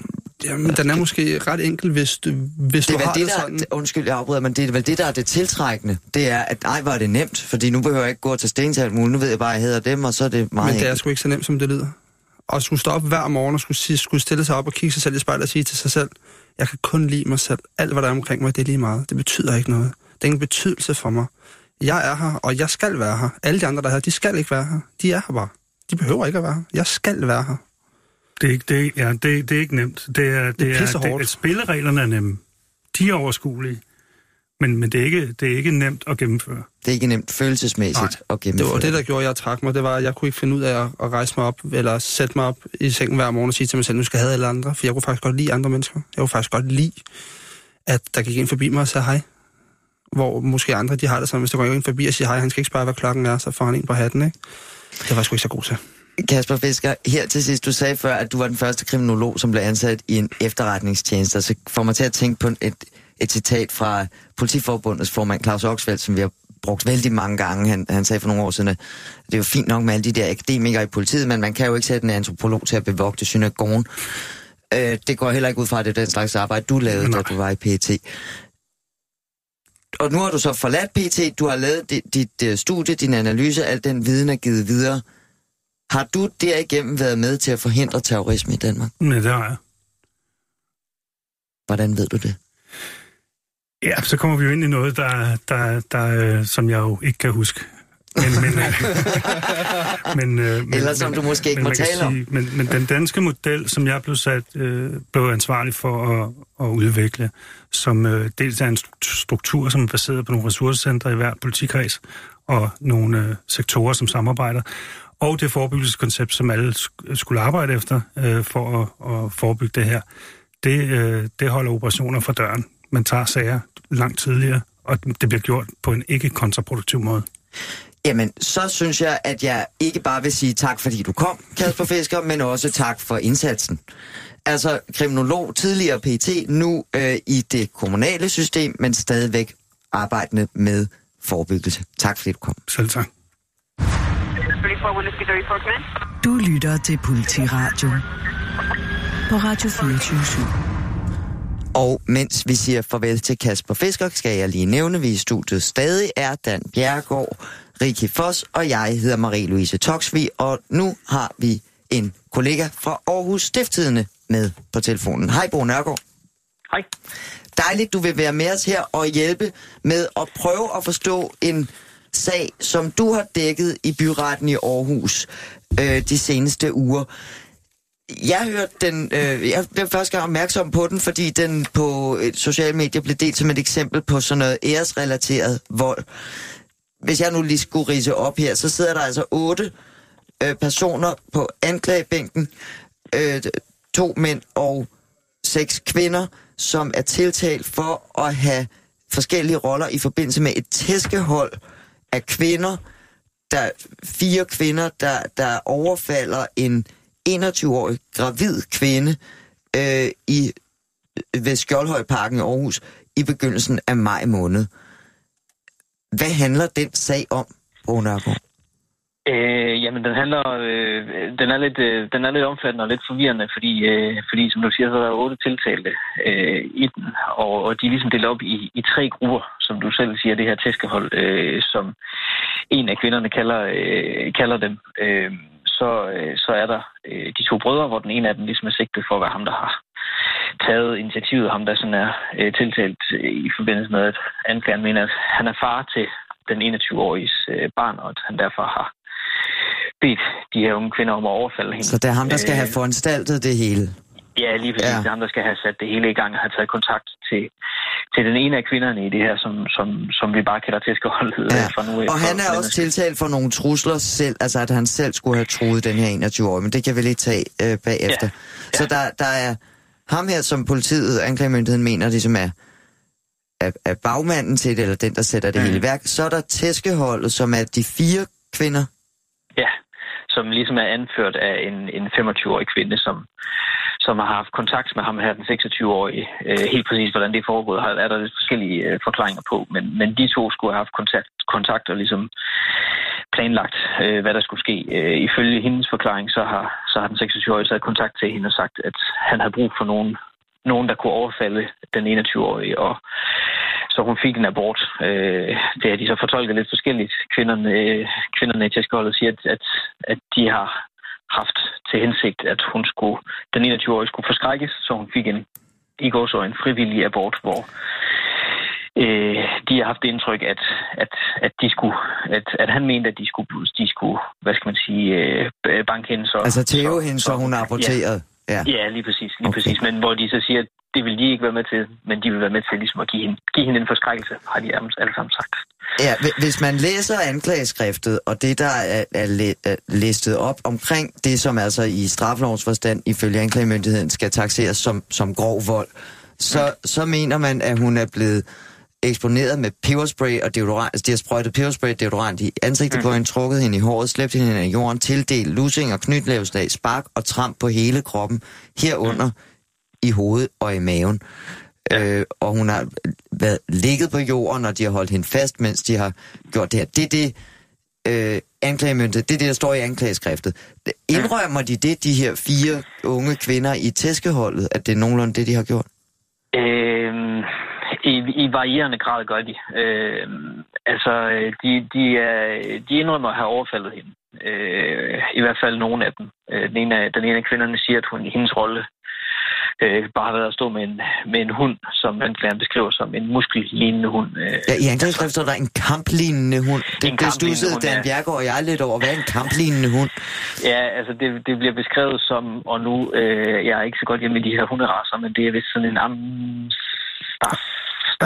Jamen, den er måske ret enkel, hvis du, hvis Det du har det, der, sådan. undskyld, jeg afbryder, men det er vel det, der er det tiltrækkende. Det er, at ej, hvor er det nemt, fordi nu behøver jeg ikke gå tage sten til alt muligt. Nu ved jeg bare, at jeg hedder dem, og så er det meget Men det er sgu ikke så nemt, som det lyder. Og skulle stå op hver morgen og skulle, skulle stille sig op og kigge sig selv i spejlet og sige til sig selv, jeg kan kun lide mig selv. Alt, hvad der er omkring mig, det er lige meget. Det betyder ikke noget. Det er ingen betydelse for mig. Jeg er her, og jeg skal være her. Alle de andre, der er her, de skal ikke være her. De er her bare. De behøver ikke at være her. Jeg skal være her. Det er ikke, det, er, ja, det, det er ikke nemt. Det er, det er, det, pissehårdt. at spillereglerne er nemme. De er overskuelige. Men, men det, er ikke, det er ikke nemt at gennemføre. Det er ikke nemt følelsesmæssigt Nej, at Det gennemføre. var det, der gjorde, at jeg trak mig. Det var, at jeg kunne ikke finde ud af at, at rejse mig op, eller sætte mig op i sengen hver morgen og sige til mig selv, nu skal jeg have alle andre. For jeg kunne faktisk godt lide andre mennesker. Jeg kunne faktisk godt lide, at der gik en forbi mig og sagde hej. Hvor måske andre, de har det sådan, hvis der går en forbi og siger hej, han skal ikke spørge, hvad klokken er, så får han en på hatten, ikke? Det var jeg sgu ikke så god til. Kasper Fisker, her til sidst, du sagde før, at du var den første kriminolog, som blev ansat i en efterretningstjeneste, så får mig til at tænke på et, et citat fra Politiforbundets formand Claus Oxfeldt, som vi har brugt vældig mange gange. Han, han sagde for nogle år siden, at det er jo fint nok med alle de der akademikere i politiet, men man kan jo ikke sætte en antropolog til at bevogte synagogen. Øh, det går heller ikke ud fra, at det er den slags arbejde, du lavede, Nej. da du var i PET. Og nu har du så forladt PET, du har lavet dit, dit uh, studie, din analyse, al den viden er givet videre. Har du derigennem været med til at forhindre terrorisme i Danmark? Men det har jeg. Hvordan ved du det? Ja, så kommer vi jo ind i noget, der, der, der, øh, som jeg jo ikke kan huske. Men, men, men, øh, men, Eller som du måske ikke må man kan tale om. sige, Men, men den danske model, som jeg blev sat, øh, blev ansvarlig for at, at udvikle, som øh, dels er en stru- struktur, som er baseret på nogle ressourcecentre i hver politikreds, og nogle øh, sektorer, som samarbejder, og det forebyggelseskoncept, som alle sk- skulle arbejde efter øh, for at, at forebygge det her, det, øh, det holder operationer fra døren. Man tager sager langt tidligere, og det bliver gjort på en ikke kontraproduktiv måde. Jamen, så synes jeg, at jeg ikke bare vil sige tak, fordi du kom, Kasper Fisker, men også tak for indsatsen. Altså, kriminolog, tidligere PT, nu øh, i det kommunale system, men stadigvæk arbejdende med forebyggelse. Tak fordi du kom. Selv tak. Du lytter til Politiradio på Radio 24 Og mens vi siger farvel til Kasper Fisker, skal jeg lige nævne, at vi i studiet stadig er Dan Bjergård, Rikki Foss og jeg hedder Marie-Louise Toksvig, og nu har vi en kollega fra Aarhus Stifttidende med på telefonen. Hej Bo Nørgaard. Hej. Dejligt, du vil være med os her og hjælpe med at prøve at forstå en sag, som du har dækket i byretten i Aarhus øh, de seneste uger. Jeg hørte den, øh, jeg blev første gang opmærksom på den, fordi den på et sociale medier blev delt som et eksempel på sådan noget æresrelateret vold. Hvis jeg nu lige skulle rise op her, så sidder der altså otte øh, personer på anklagebænken, øh, to mænd og seks kvinder, som er tiltalt for at have forskellige roller i forbindelse med et tæskehold af kvinder, der fire kvinder, der, der overfalder en 21-årig gravid kvinde øh, i øh, ved Skjoldhøjparken i Aarhus i begyndelsen af maj måned. Hvad handler den sag om, Brunørgaard? Øh, jamen, den handler, øh, den, er lidt, øh, den er lidt omfattende og lidt forvirrende, fordi, øh, fordi som du siger, så er der otte tiltalte øh, i den, og, og de er ligesom delt op i, i tre grupper, som du selv siger, det her tæskehold, øh, som en af kvinderne kalder, øh, kalder dem, øh, så, øh, så er der øh, de to brødre, hvor den ene af dem ligesom er sigtet for at være ham, der har taget initiativet, ham der sådan er øh, tiltalt øh, i forbindelse med, at anklageren mener, at han er far til den 21-årige øh, barn, og at han derfor har bedt de her unge kvinder om at overfalde hende. Så det er ham, der skal Øh, have foranstaltet det hele. Ja, lige præcis. Ja. Det er ham, der skal have sat det hele i gang og have taget kontakt til, til den ene af kvinderne i det her, som, som, som vi bare kalder tæskeholdet Ja. ja. fra nu. Og han er også tiltalt for nogle trusler selv, altså at han selv skulle have truet den her 21-årige, men det kan vi lige tage øh, bagefter. Ja. Ja. Så der, der er ham her, som politiet, anklagemyndigheden mener, ligesom er, er, er bagmanden til det, eller den, der sætter det mm. Hele værk. Så er der tæskeholdet, som er de fire kvinder. Ja, som ligesom er anført af en, en 25-årig kvinde, som, som har haft kontakt med ham her, den 26-årige. Øh, helt præcis, hvordan det er foregået, er der lidt forskellige øh, forklaringer på. Men, men de to skulle have haft kontakt, kontakt og ligesom planlagt, øh, hvad der skulle ske. Øh, ifølge hendes forklaring, så har, så har den 26-årige taget kontakt til hende og sagt, at han havde brug for nogen, nogen der kunne overfalde den 21-årige, og så hun fik en abort. Øh, det er de så fortolket lidt forskelligt. Kvinderne, øh, kvinderne i tæskeholdet siger, at, at, at de har haft til hensigt, at hun skulle, den 21-årige skulle forskrækkes, så hun fik en i går så en frivillig abort, hvor øh, de har haft det indtryk, at, at, at, de skulle, at, at han mente, at de skulle, de skulle hvad skal man sige, øh, banke hende. Så, Altså tæve hende, så hun er aborteret. Ja. Ja, lige præcis, lige Okay. præcis. Men hvor de så siger, at det vil de ikke være med til, men de vil være med til ligesom at give hende, give hende en forskrækkelse, har de alle sammen sagt. Ja, hvi- hvis man læser anklageskriftet, og det, der er, er, listet op omkring det, som altså i straflovens forstand ifølge anklagemyndigheden skal taxeres som, som grov vold, så, så mener man, at hun er blevet eksponeret med peberspray og deodorant. Altså, de har sprøjtet peberspray og deodorant i ansigtet mm. på hende, trukket hende i håret, slæbt hende i jorden, tildelt og knytlævslag, spark og tramp på hele kroppen, herunder i hovedet og i maven. Øh, og hun har været ligget på jorden, og de har holdt hende fast, mens de har gjort det her. Det er det, øh, anklagemyndighed, det er det, der står i anklageskriftet. Indrømmer de det, de her fire unge kvinder i tæskeholdet, at det er nogenlunde det, de har gjort? Øhm, i, I varierende grad gør de. Øhm, altså, øh, de, de, er, de indrømmer at have overfaldet hende. Øh, I hvert fald nogle af dem. Øh, den, ene af, den ene af kvinderne siger, at hun i hendes rolle øh, bare har været at stå med en, med en hund, som anklageren beskriver som en muskellignende hund. Øh, Ja, I anklageskriftet står der en kamplignende hund. Det, En det stussede hund, Dan ja. Bjergård og jeg lidt over. Hvad er en kamplignende hund? Ja, altså det, det bliver beskrevet som, og nu, øh, jeg er ikke så godt hjemme i de her hunderaser, men det er vist sådan en Amstaff,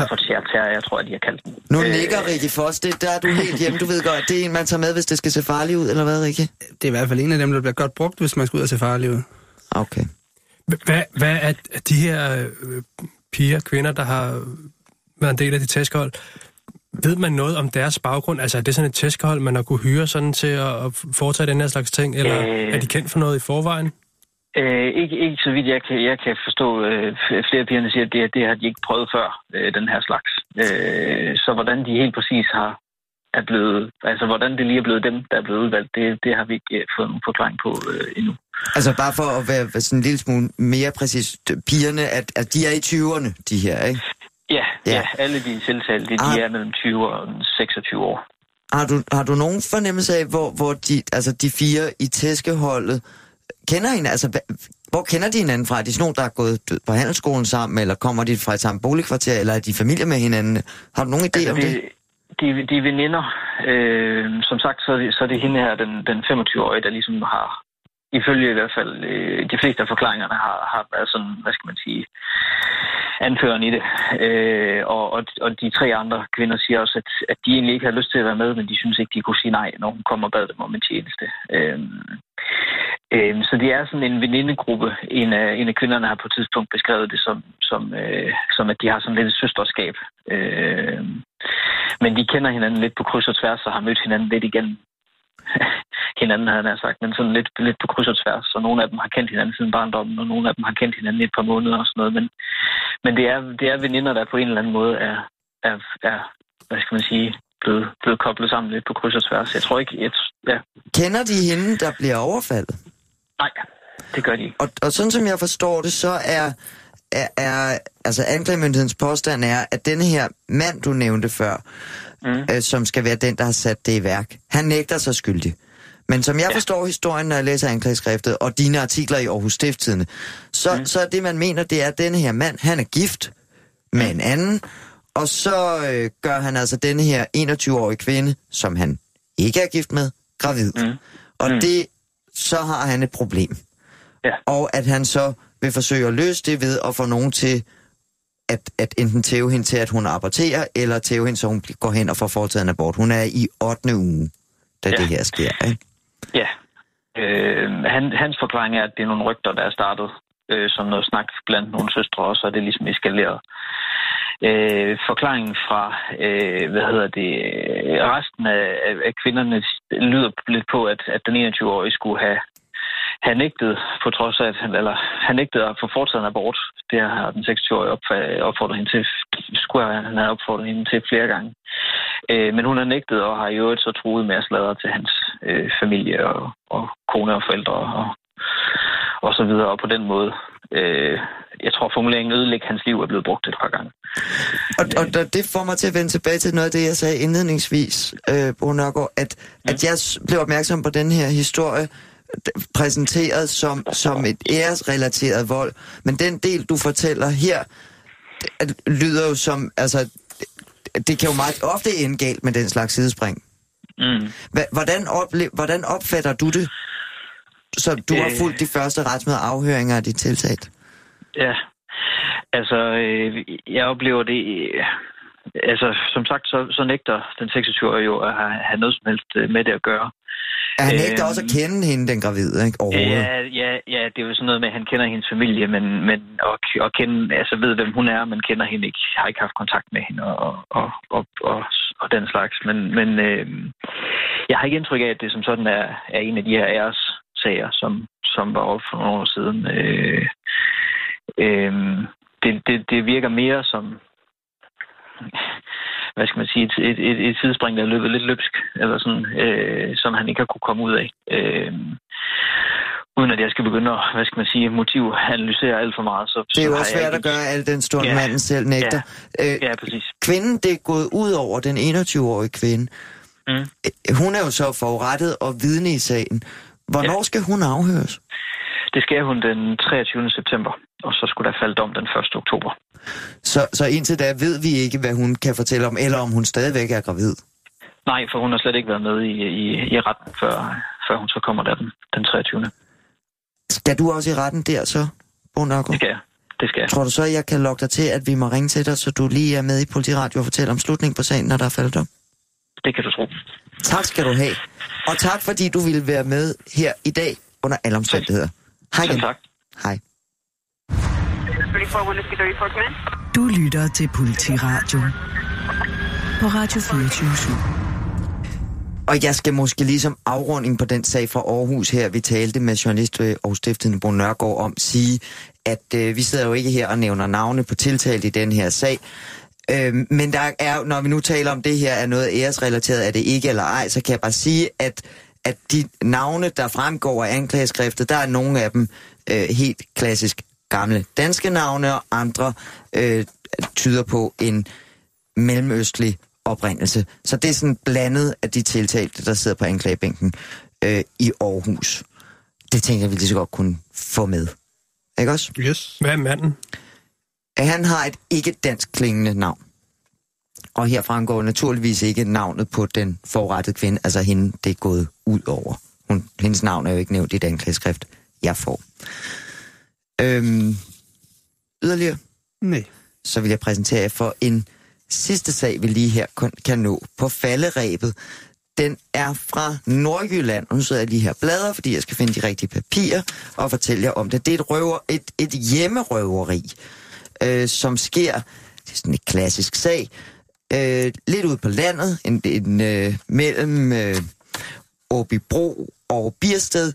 Terrier, jeg tror, at de har kaldt den. Nu Øh, nikker Rikke Foss, det, der er du helt hjemme. Du ved godt, det er en, man tager med, hvis det skal se farligt ud, eller hvad, Rikke? Det er i hvert fald en af dem, der bliver godt brugt, hvis man skal ud og se farlig ud. Okay. Hvad, hvad er de her øh, piger, kvinder, der har været en del af de tæskehold, ved man noget om deres baggrund? Altså er det sådan et tæskehold, man har kunne hyre sådan til at, at foretage den her slags ting, eller Øh. er de kendt for noget i forvejen? Øh, ikke, ikke så vidt jeg kan, jeg kan forstå. Øh, flere pigerne siger, at det, det har de ikke prøvet før, øh, den her slags. Øh, så hvordan de helt præcis har er blevet, altså hvordan det lige er blevet dem, der er blevet udvalgt, det, det har vi ikke øh, fået nogen forklaring på øh, endnu. Altså bare for at være sådan en lille smule mere præcis. Pigerne, at, at de er i 20'erne, de her, ikke? Ja, Ja. ja. alle de tiltalte, de Ah. er mellem 20 og 26 år. Har du, har du nogen fornemmelse af, hvor, hvor de, altså de fire i tæskeholdet kender hinanden? Altså, hvor kender de hinanden fra? Er de sådan der er gået på handelsskolen sammen, eller kommer de fra et samme boligkvarter, eller er de familie med hinanden? Har du nogen idé Altså, om det? De, de er veninder. Øh, som sagt, så er, det, så er det hende her, den, den 25-årige, der ligesom har, ifølge i hvert fald øh, de fleste af forklaringerne, har, har været sådan, hvad skal man sige, anføreren i det. Øh, og, og, og de tre andre kvinder siger også, at, at de egentlig ikke har lyst til at være med, men de synes ikke, de kunne sige nej, når hun kom og bad dem om en tjeneste. Øh, øh, så det er sådan en venindegruppe. En af, en af kvinderne har på et tidspunkt beskrevet det som, som, øh, som at de har sådan lidt et søsterskab. Øh, men de kender hinanden lidt på kryds og tværs, og har mødt hinanden lidt igen. hinanden, havde han sagt, men sådan lidt, lidt på kryds og tværs. Så nogle af dem har kendt hinanden siden barndommen, og nogle af dem har kendt hinanden i et par måneder og sådan noget. Men, men det, er, det er veninder, der på en eller anden måde er, er, er hvad skal man sige, blevet, blevet koblet sammen lidt på kryds og tværs. Jeg tror ikke, et, ja, Kender de hende, der bliver overfaldet? nej, det gør de ikke. Og, og sådan som jeg forstår det, så er, er, er altså anklagemyndighedens påstand er, at denne her mand, du nævnte før, Mm. øh, som skal være den, der har sat det i værk, han nægter sig skyldig. Men som jeg Ja. forstår historien, når jeg læser anklageskriftet og dine artikler i Aarhus Stiftstidende, så, mm. så er det, man mener, det er, at denne her mand, han er gift med en anden, og så øh, gør han altså denne her 21-årige kvinde, som han ikke er gift med, gravid. Mm. Og Mm. det, så har han et problem. Ja. Og at han så vil forsøge at løse det ved at få nogen til at, at enten tæve hende til, at hun aborterer, eller tæve hende, så hun går hen og får foretaget en abort. Hun er i 8. uge, da Ja. det her sker. Ikke? Ja. Øh, han, hans forklaring er, at det er nogle rygter, der er startet øh, som noget snak blandt nogle søstre, og så er det ligesom eskaleret. Øh, forklaringen fra, øh, hvad hedder det, resten af, af, af kvinderne lyder lidt på, at, at den 21-årige skulle have, have nægtet, på trods af, at han, eller, han nægtede at få foretaget en abort. Det har den 26-årige opfa- opfordret hende til, skulle han have opfordret hende til flere gange. Øh, men hun har nægtet og har i øvrigt så truet med at sladre til hans øh, familie og, og kone og forældre og, og så videre. Og på den måde, øh, jeg tror formuleringen ødelæg hans liv er blevet brugt et par gange. Og, og det får mig til at vende tilbage til noget af det, jeg sagde indledningsvis, øh, Bo Nørgaard, at, mm. at jeg blev opmærksom på den her historie, præsenteret som, som et æresrelateret vold. Men den del, du fortæller her, det, lyder jo som, altså, det, kan jo meget ofte ende galt med den slags sidespring. Mm. Hvordan, ople- hvordan opfatter du det, så du har Øh. fulgt de første retsmøde afhøringer af dit tiltalt? Ja, altså, øh, jeg oplever det... Øh, altså, som sagt, så, så nægter den 26-årige jo at have, have noget som helst øh, med det at gøre. Er han ikke Øhm. også at kende hende, den gravide, ikke? Overhovedet. Ja, ja, ja, det er jo sådan noget med, at han kender hendes familie, men, men og, og kende, altså ved, hvem hun er, men kender hende ikke, har ikke haft kontakt med hende og, og, og, og, og den slags. Men, men øh, jeg har ikke indtryk af, at det som sådan er, er en af de her æres sager, som, som var op for nogle år siden. Øh, øh, det, det, det virker mere som, hvad skal man sige, et, et, et, et sidespring, der er løbet lidt løbsk, eller sådan, øh, som han ikke har kunne komme ud af. Øh, uden at jeg skal begynde at, hvad skal man sige, motivanalysere alt for meget. Så, Det er jo også svært ikke- at gøre al den stund, Ja. manden selv nægter. Øh, Ja, præcis. kvinden, det er gået ud over den 21-årige kvinde. Mm. Øh, Hun er jo så forurettet og vidne i sagen. Hvornår skal hun afhøres? Det skal hun den 23. september, og så skulle der falde dom den 1. oktober. Så, så indtil da ved vi ikke, hvad hun kan fortælle om, eller om hun stadigvæk er gravid. Nej, for hun har slet ikke været med i, i, i retten, før, før hun så kommer der den, den 23. Skal du også i retten der så, Bo Det skal jeg. Det skal jeg. Tror du så, at jeg kan lokke dig til, at vi må ringe til dig, så du lige er med i politiradio og fortælle om slutningen på sagen, når der er faldet dom? Det kan du tro. Tak skal du have. Og tak, fordi du ville være med her i dag under alle omstændigheder. Hej igen. tak. Hej. Du lytter til Politiradio. På Radio 24 Og jeg skal måske ligesom afrunding på den sag fra Aarhus her, vi talte med journalist ved Aarhus Stiftende Bo Nørgaard om, sige, at øh, vi sidder jo ikke her og nævner navne på tiltalt i den her sag. Øh, men der er, når vi nu taler om det her, er noget æresrelateret, er det ikke eller ej, så kan jeg bare sige, at, at de navne, der fremgår af anklageskriftet, der er nogle af dem øh, helt klassisk gamle danske navne, og andre øh, tyder på en mellemøstlig oprindelse. Så det er sådan blandet af de tiltalte, der sidder på anklagebænken øh, i Aarhus. Det tænker jeg, vi lige så godt kunne få med. Ikke også? Yes. Hvad er manden? Han har et ikke dansk klingende navn. Og her fremgår naturligvis ikke navnet på den forurettede kvinde, altså hende, det er gået ud over. Hun, hendes navn er jo ikke nævnt i den anklageskrift, jeg får. Øhm, yderligere, Nej. så vil jeg præsentere jer for en sidste sag, vi lige her kan nå på falderæbet. Den er fra Nordjylland. Nu sidder jeg lige her bladrer, fordi jeg skal finde de rigtige papirer og fortælle jer om det. Det er et, røver, et, et hjemmerøveri, øh, som sker, det er sådan et klassisk sag, øh, lidt ude på landet, en, en, øh, mellem øh, Åbibro og Birsted.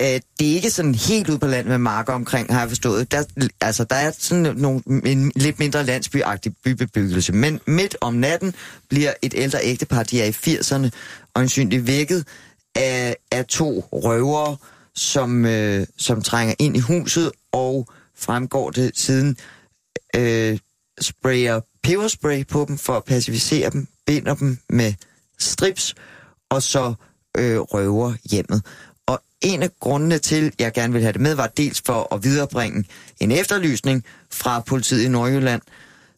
Øh, det er ikke sådan helt ude på landet med marker omkring, har jeg forstået. Der, altså, der er sådan nogle, en lidt mindre landsbyagtig bybebyggelse. Men midt om natten bliver et ældre ægtepar, de er i 80'erne, øjensynligt vækket af, af to røvere, som, øh, som trænger ind i huset, og fremgår det siden øh, sprayer peberspray på dem for at pacificere dem, binder dem med strips, og så øh, røver hjemmet. En af grundene til, at jeg gerne vil have det med, var dels for at viderebringe en efterlysning fra politiet i Nordjylland,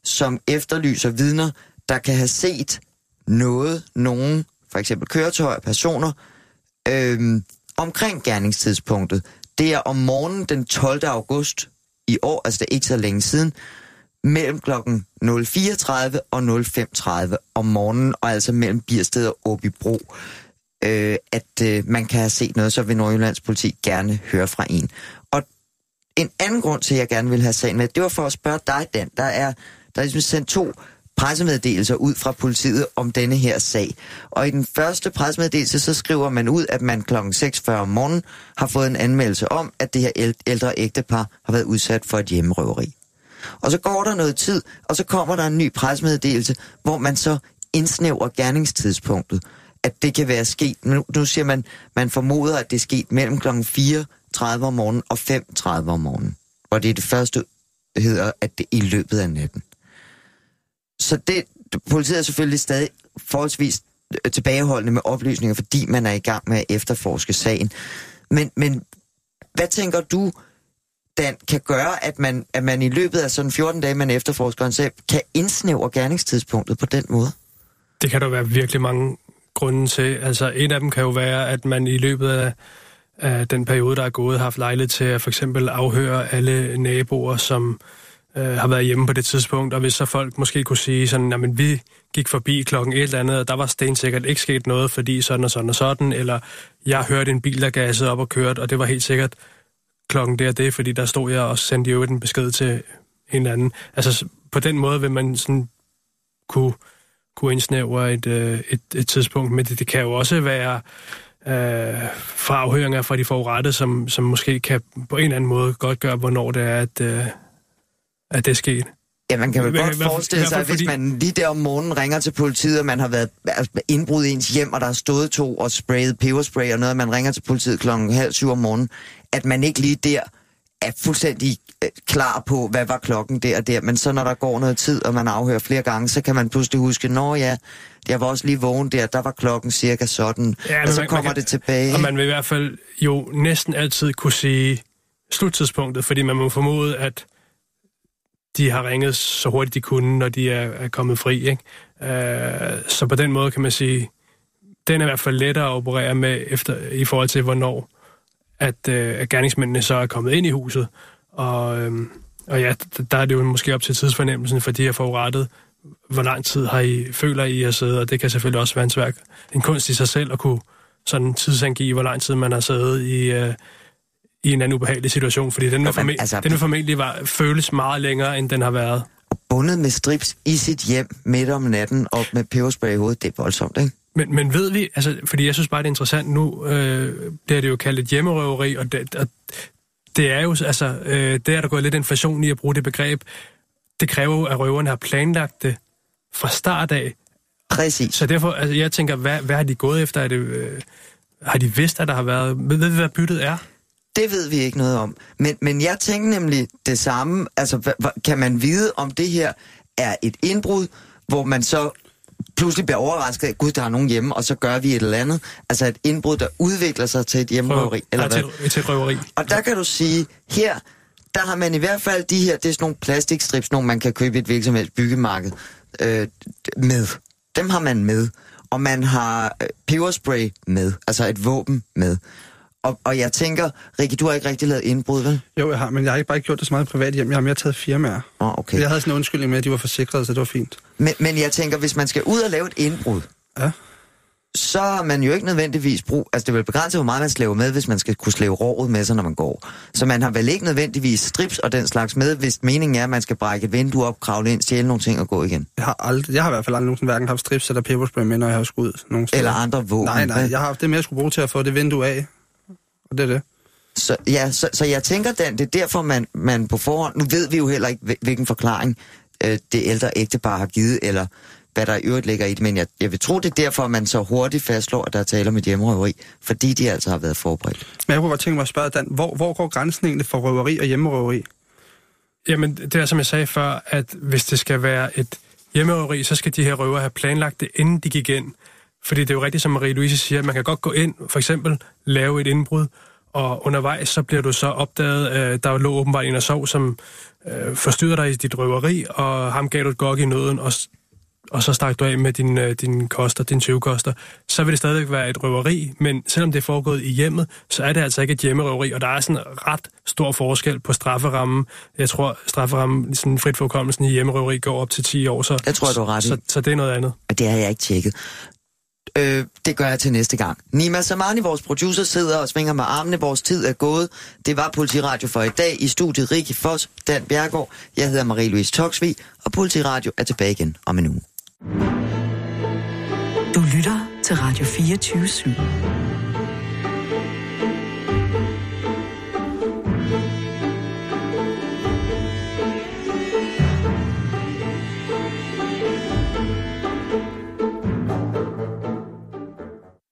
som efterlyser vidner, der kan have set noget, nogen, for eksempel køretøjer, personer, øhm, omkring gerningstidspunktet. Det er om morgenen den 12. august i år, altså det er ikke så længe siden, mellem klokken 04.30 og 05.30 om morgenen, og altså mellem Birsted og Åbibro, øh, at øh, man kan have set noget, så vil Nordjyllands politi gerne høre fra en. Og en anden grund til, at jeg gerne vil have sagen med, det var for at spørge dig, Dan. Der er, der er ligesom sendt to pressemeddelelser ud fra politiet om denne her sag. Og i den første pressemeddelelse, så skriver man ud, at man kl. 6.40 om morgenen har fået en anmeldelse om, at det her ældre ægtepar har været udsat for et hjemmerøveri. Og så går der noget tid, og så kommer der en ny pressemeddelelse, hvor man så indsnæver gerningstidspunktet. At det kan være sket, nu, nu siger man, man formoder, at det er sket mellem kl. 4.30 om morgenen og 5.30 om morgenen. Og det er det første, hedder, at det er i løbet af natten. Så det, politiet er selvfølgelig stadig forholdsvis øh, tilbageholdende med oplysninger, fordi man er i gang med at efterforske sagen. Men, men hvad tænker du, Dan, kan gøre, at man, at man i løbet af sådan 14 dage, man efterforsker en sag, kan indsnævre gerningstidspunktet på den måde? Det kan der være virkelig mange grunde til. Altså, en af dem kan jo være, at man i løbet af, af den periode, der er gået, har haft lejlighed til at for eksempel afhøre alle naboer, som øh, har været hjemme på det tidspunkt, og hvis så folk måske kunne sige sådan, at vi gik forbi klokken et eller andet, og der var stensikkert ikke sket noget, fordi sådan og sådan og sådan, eller jeg hørte en bil, der gassede op og kørte, og det var helt sikkert klokken der og det, fordi der stod jeg og sendte jo en besked til en eller anden. Altså på den måde vil man sådan kunne, kunne indsnævre et, øh, et, et tidspunkt, men det, det kan jo også være øh, fra afhøringer fra de forurettede, som, som måske kan på en eller anden måde godt gøre, hvornår det er, at, øh, at det er sket. Ja, man kan vel godt forestille sig, at hvis man lige der om morgenen ringer til politiet, og man har været altså, indbrud i ens hjem, og der er stået to og sprayet peberspray og noget, og man ringer til politiet klokken halv syv om morgenen, at man ikke lige der er fuldstændig klar på, hvad var klokken der og der, men så når der går noget tid, og man afhører flere gange, så kan man pludselig huske, nå ja, jeg var også lige vågen der, der var klokken cirka sådan, Ja, og så man- kommer man kan- det tilbage. Og man vil i hvert fald jo næsten altid kunne sige sluttidspunktet, fordi man må formode, at de har ringet så hurtigt de kunne, når de er, er kommet fri. Ikke? Øh, så på den måde kan man sige, den er i hvert fald lettere at operere med efter, i forhold til, hvornår at, øh, at gerningsmændene så er kommet ind i huset. Og, øhm, og ja, der er det jo måske op til tidsfornemmelsen for de her forurettet, hvor lang tid har I, føler I at sidde, og det kan selvfølgelig også være en svær en kunst i sig selv at kunne sådan tidsangive, hvor lang tid man har siddet i, øh, i en anden ubehagelig situation, fordi den vil, altså- altså, den vil formentlig var, føles meget længere, end den har været. Bundet med strips i sit hjem midt om natten, og med peberspray i hovedet, det er voldsomt, ikke? Men, men ved vi, altså, fordi jeg synes bare, det er interessant, nu øh, bliver det jo kaldt et hjemmerøveri, og det, og det er jo, altså, øh, det er der gået lidt inflation i at bruge det begreb. Det kræver jo, at røverne har planlagt det fra start af. Præcis. Så derfor, altså, jeg tænker, hvad, hvad har de gået efter? Er det, øh, har de vidst, at der har været... Ved, ved vi, hvad byttet er? Det ved vi ikke noget om. Men, men jeg tænker nemlig det samme. Altså, hva- hva- kan man vide, om det her er et indbrud, hvor man så pludselig bliver overrasket af, gud, der er nogen hjemme, og så gør vi et eller andet. Altså et indbrud, der udvikler sig til et hjemmerøveri. Eller Nej, til, til røveri. Og der kan du sige, her, der har man i hvert fald de her, det er sådan nogle plastikstrips, nogle man kan købe i et hvilket som helst byggemarked, øh, med. Dem har man med. Og man har øh, peberspray med, altså et våben med. Og, og jeg tænker, Rikke, du har ikke rigtig lavet indbrud, vel? Jo, jeg har, men jeg har ikke bare gjort det så meget privat hjem. Jeg har mere taget firmaer. Åh, oh, okay. Jeg havde sådan en undskyldning med, at de var forsikrede, så det var fint. Men, men jeg tænker, hvis man skal ud og lave et indbrud, Ja. så har man jo ikke nødvendigvis brug... Altså, det vel begrænset, hvor meget man slæver med, hvis man skal kunne slæve rådet med sig, når man går. Så man har vel ikke nødvendigvis strips og den slags med, hvis meningen er, at man skal brække et vindue op, kravle ind, stjæle nogle ting og gå igen. Jeg har, aldrig, jeg har i hvert fald aldrig nogensinde hverken haft strips eller peberspray med, når jeg har skudt nogen steder. Eller andre våben. Nej, nej, jeg har haft det med, jeg skulle bruge til at få det vindue af. Og det er det. Så, ja, så, så jeg tænker, Dan, det er derfor, man, man på forhånd... Nu ved vi jo heller ikke, hvil- hvilken forklaring øh, det ældre ægtepar har givet, eller hvad der i øvrigt ligger i det, men jeg, jeg vil tro, det er derfor, man så hurtigt fastslår, at der er tale om et hjemmerøveri, fordi de altså har været forberedt. Men jeg kunne godt tænke mig at spørge Dan, hvor, hvor går grænsen egentlig for røveri og hjemmerøveri? Jamen, det er som jeg sagde før, at hvis det skal være et hjemmerøveri, så skal de her røver have planlagt det, inden de gik ind. Fordi det er jo rigtigt, som Marie-Louise siger, man kan godt gå ind, for eksempel lave et indbrud, og undervejs så bliver du så opdaget, øh, der lå åbenbart en og sov, som øh, forstyrrer dig i dit røveri, og ham gav du et gok i nøden, og, og så stak du af med din, øh, din koster, din 20 koster, så vil det stadigvæk være et røveri, men selvom det er foregået i hjemmet, så er det altså ikke et hjemmerøveri, og der er sådan ret stor forskel på strafferammen. Jeg tror, strafferammen, sådan frit forkommelsen i hjemmerøveri går op til 10 år, så, Jeg tror, du ret i. så, så det er noget andet. Og det har jeg ikke tjekket. Øh, det gør jeg til næste gang. Nima Samani, vores producer, sidder og svinger med armene. Vores tid er gået. Det var Politiradio for i dag. I studiet Rikke Foss, Dan Bjergård. Jeg hedder Marie-Louise Toksvig, og Politiradio er tilbage igen om en uge. Du lytter til Radio 24 /7.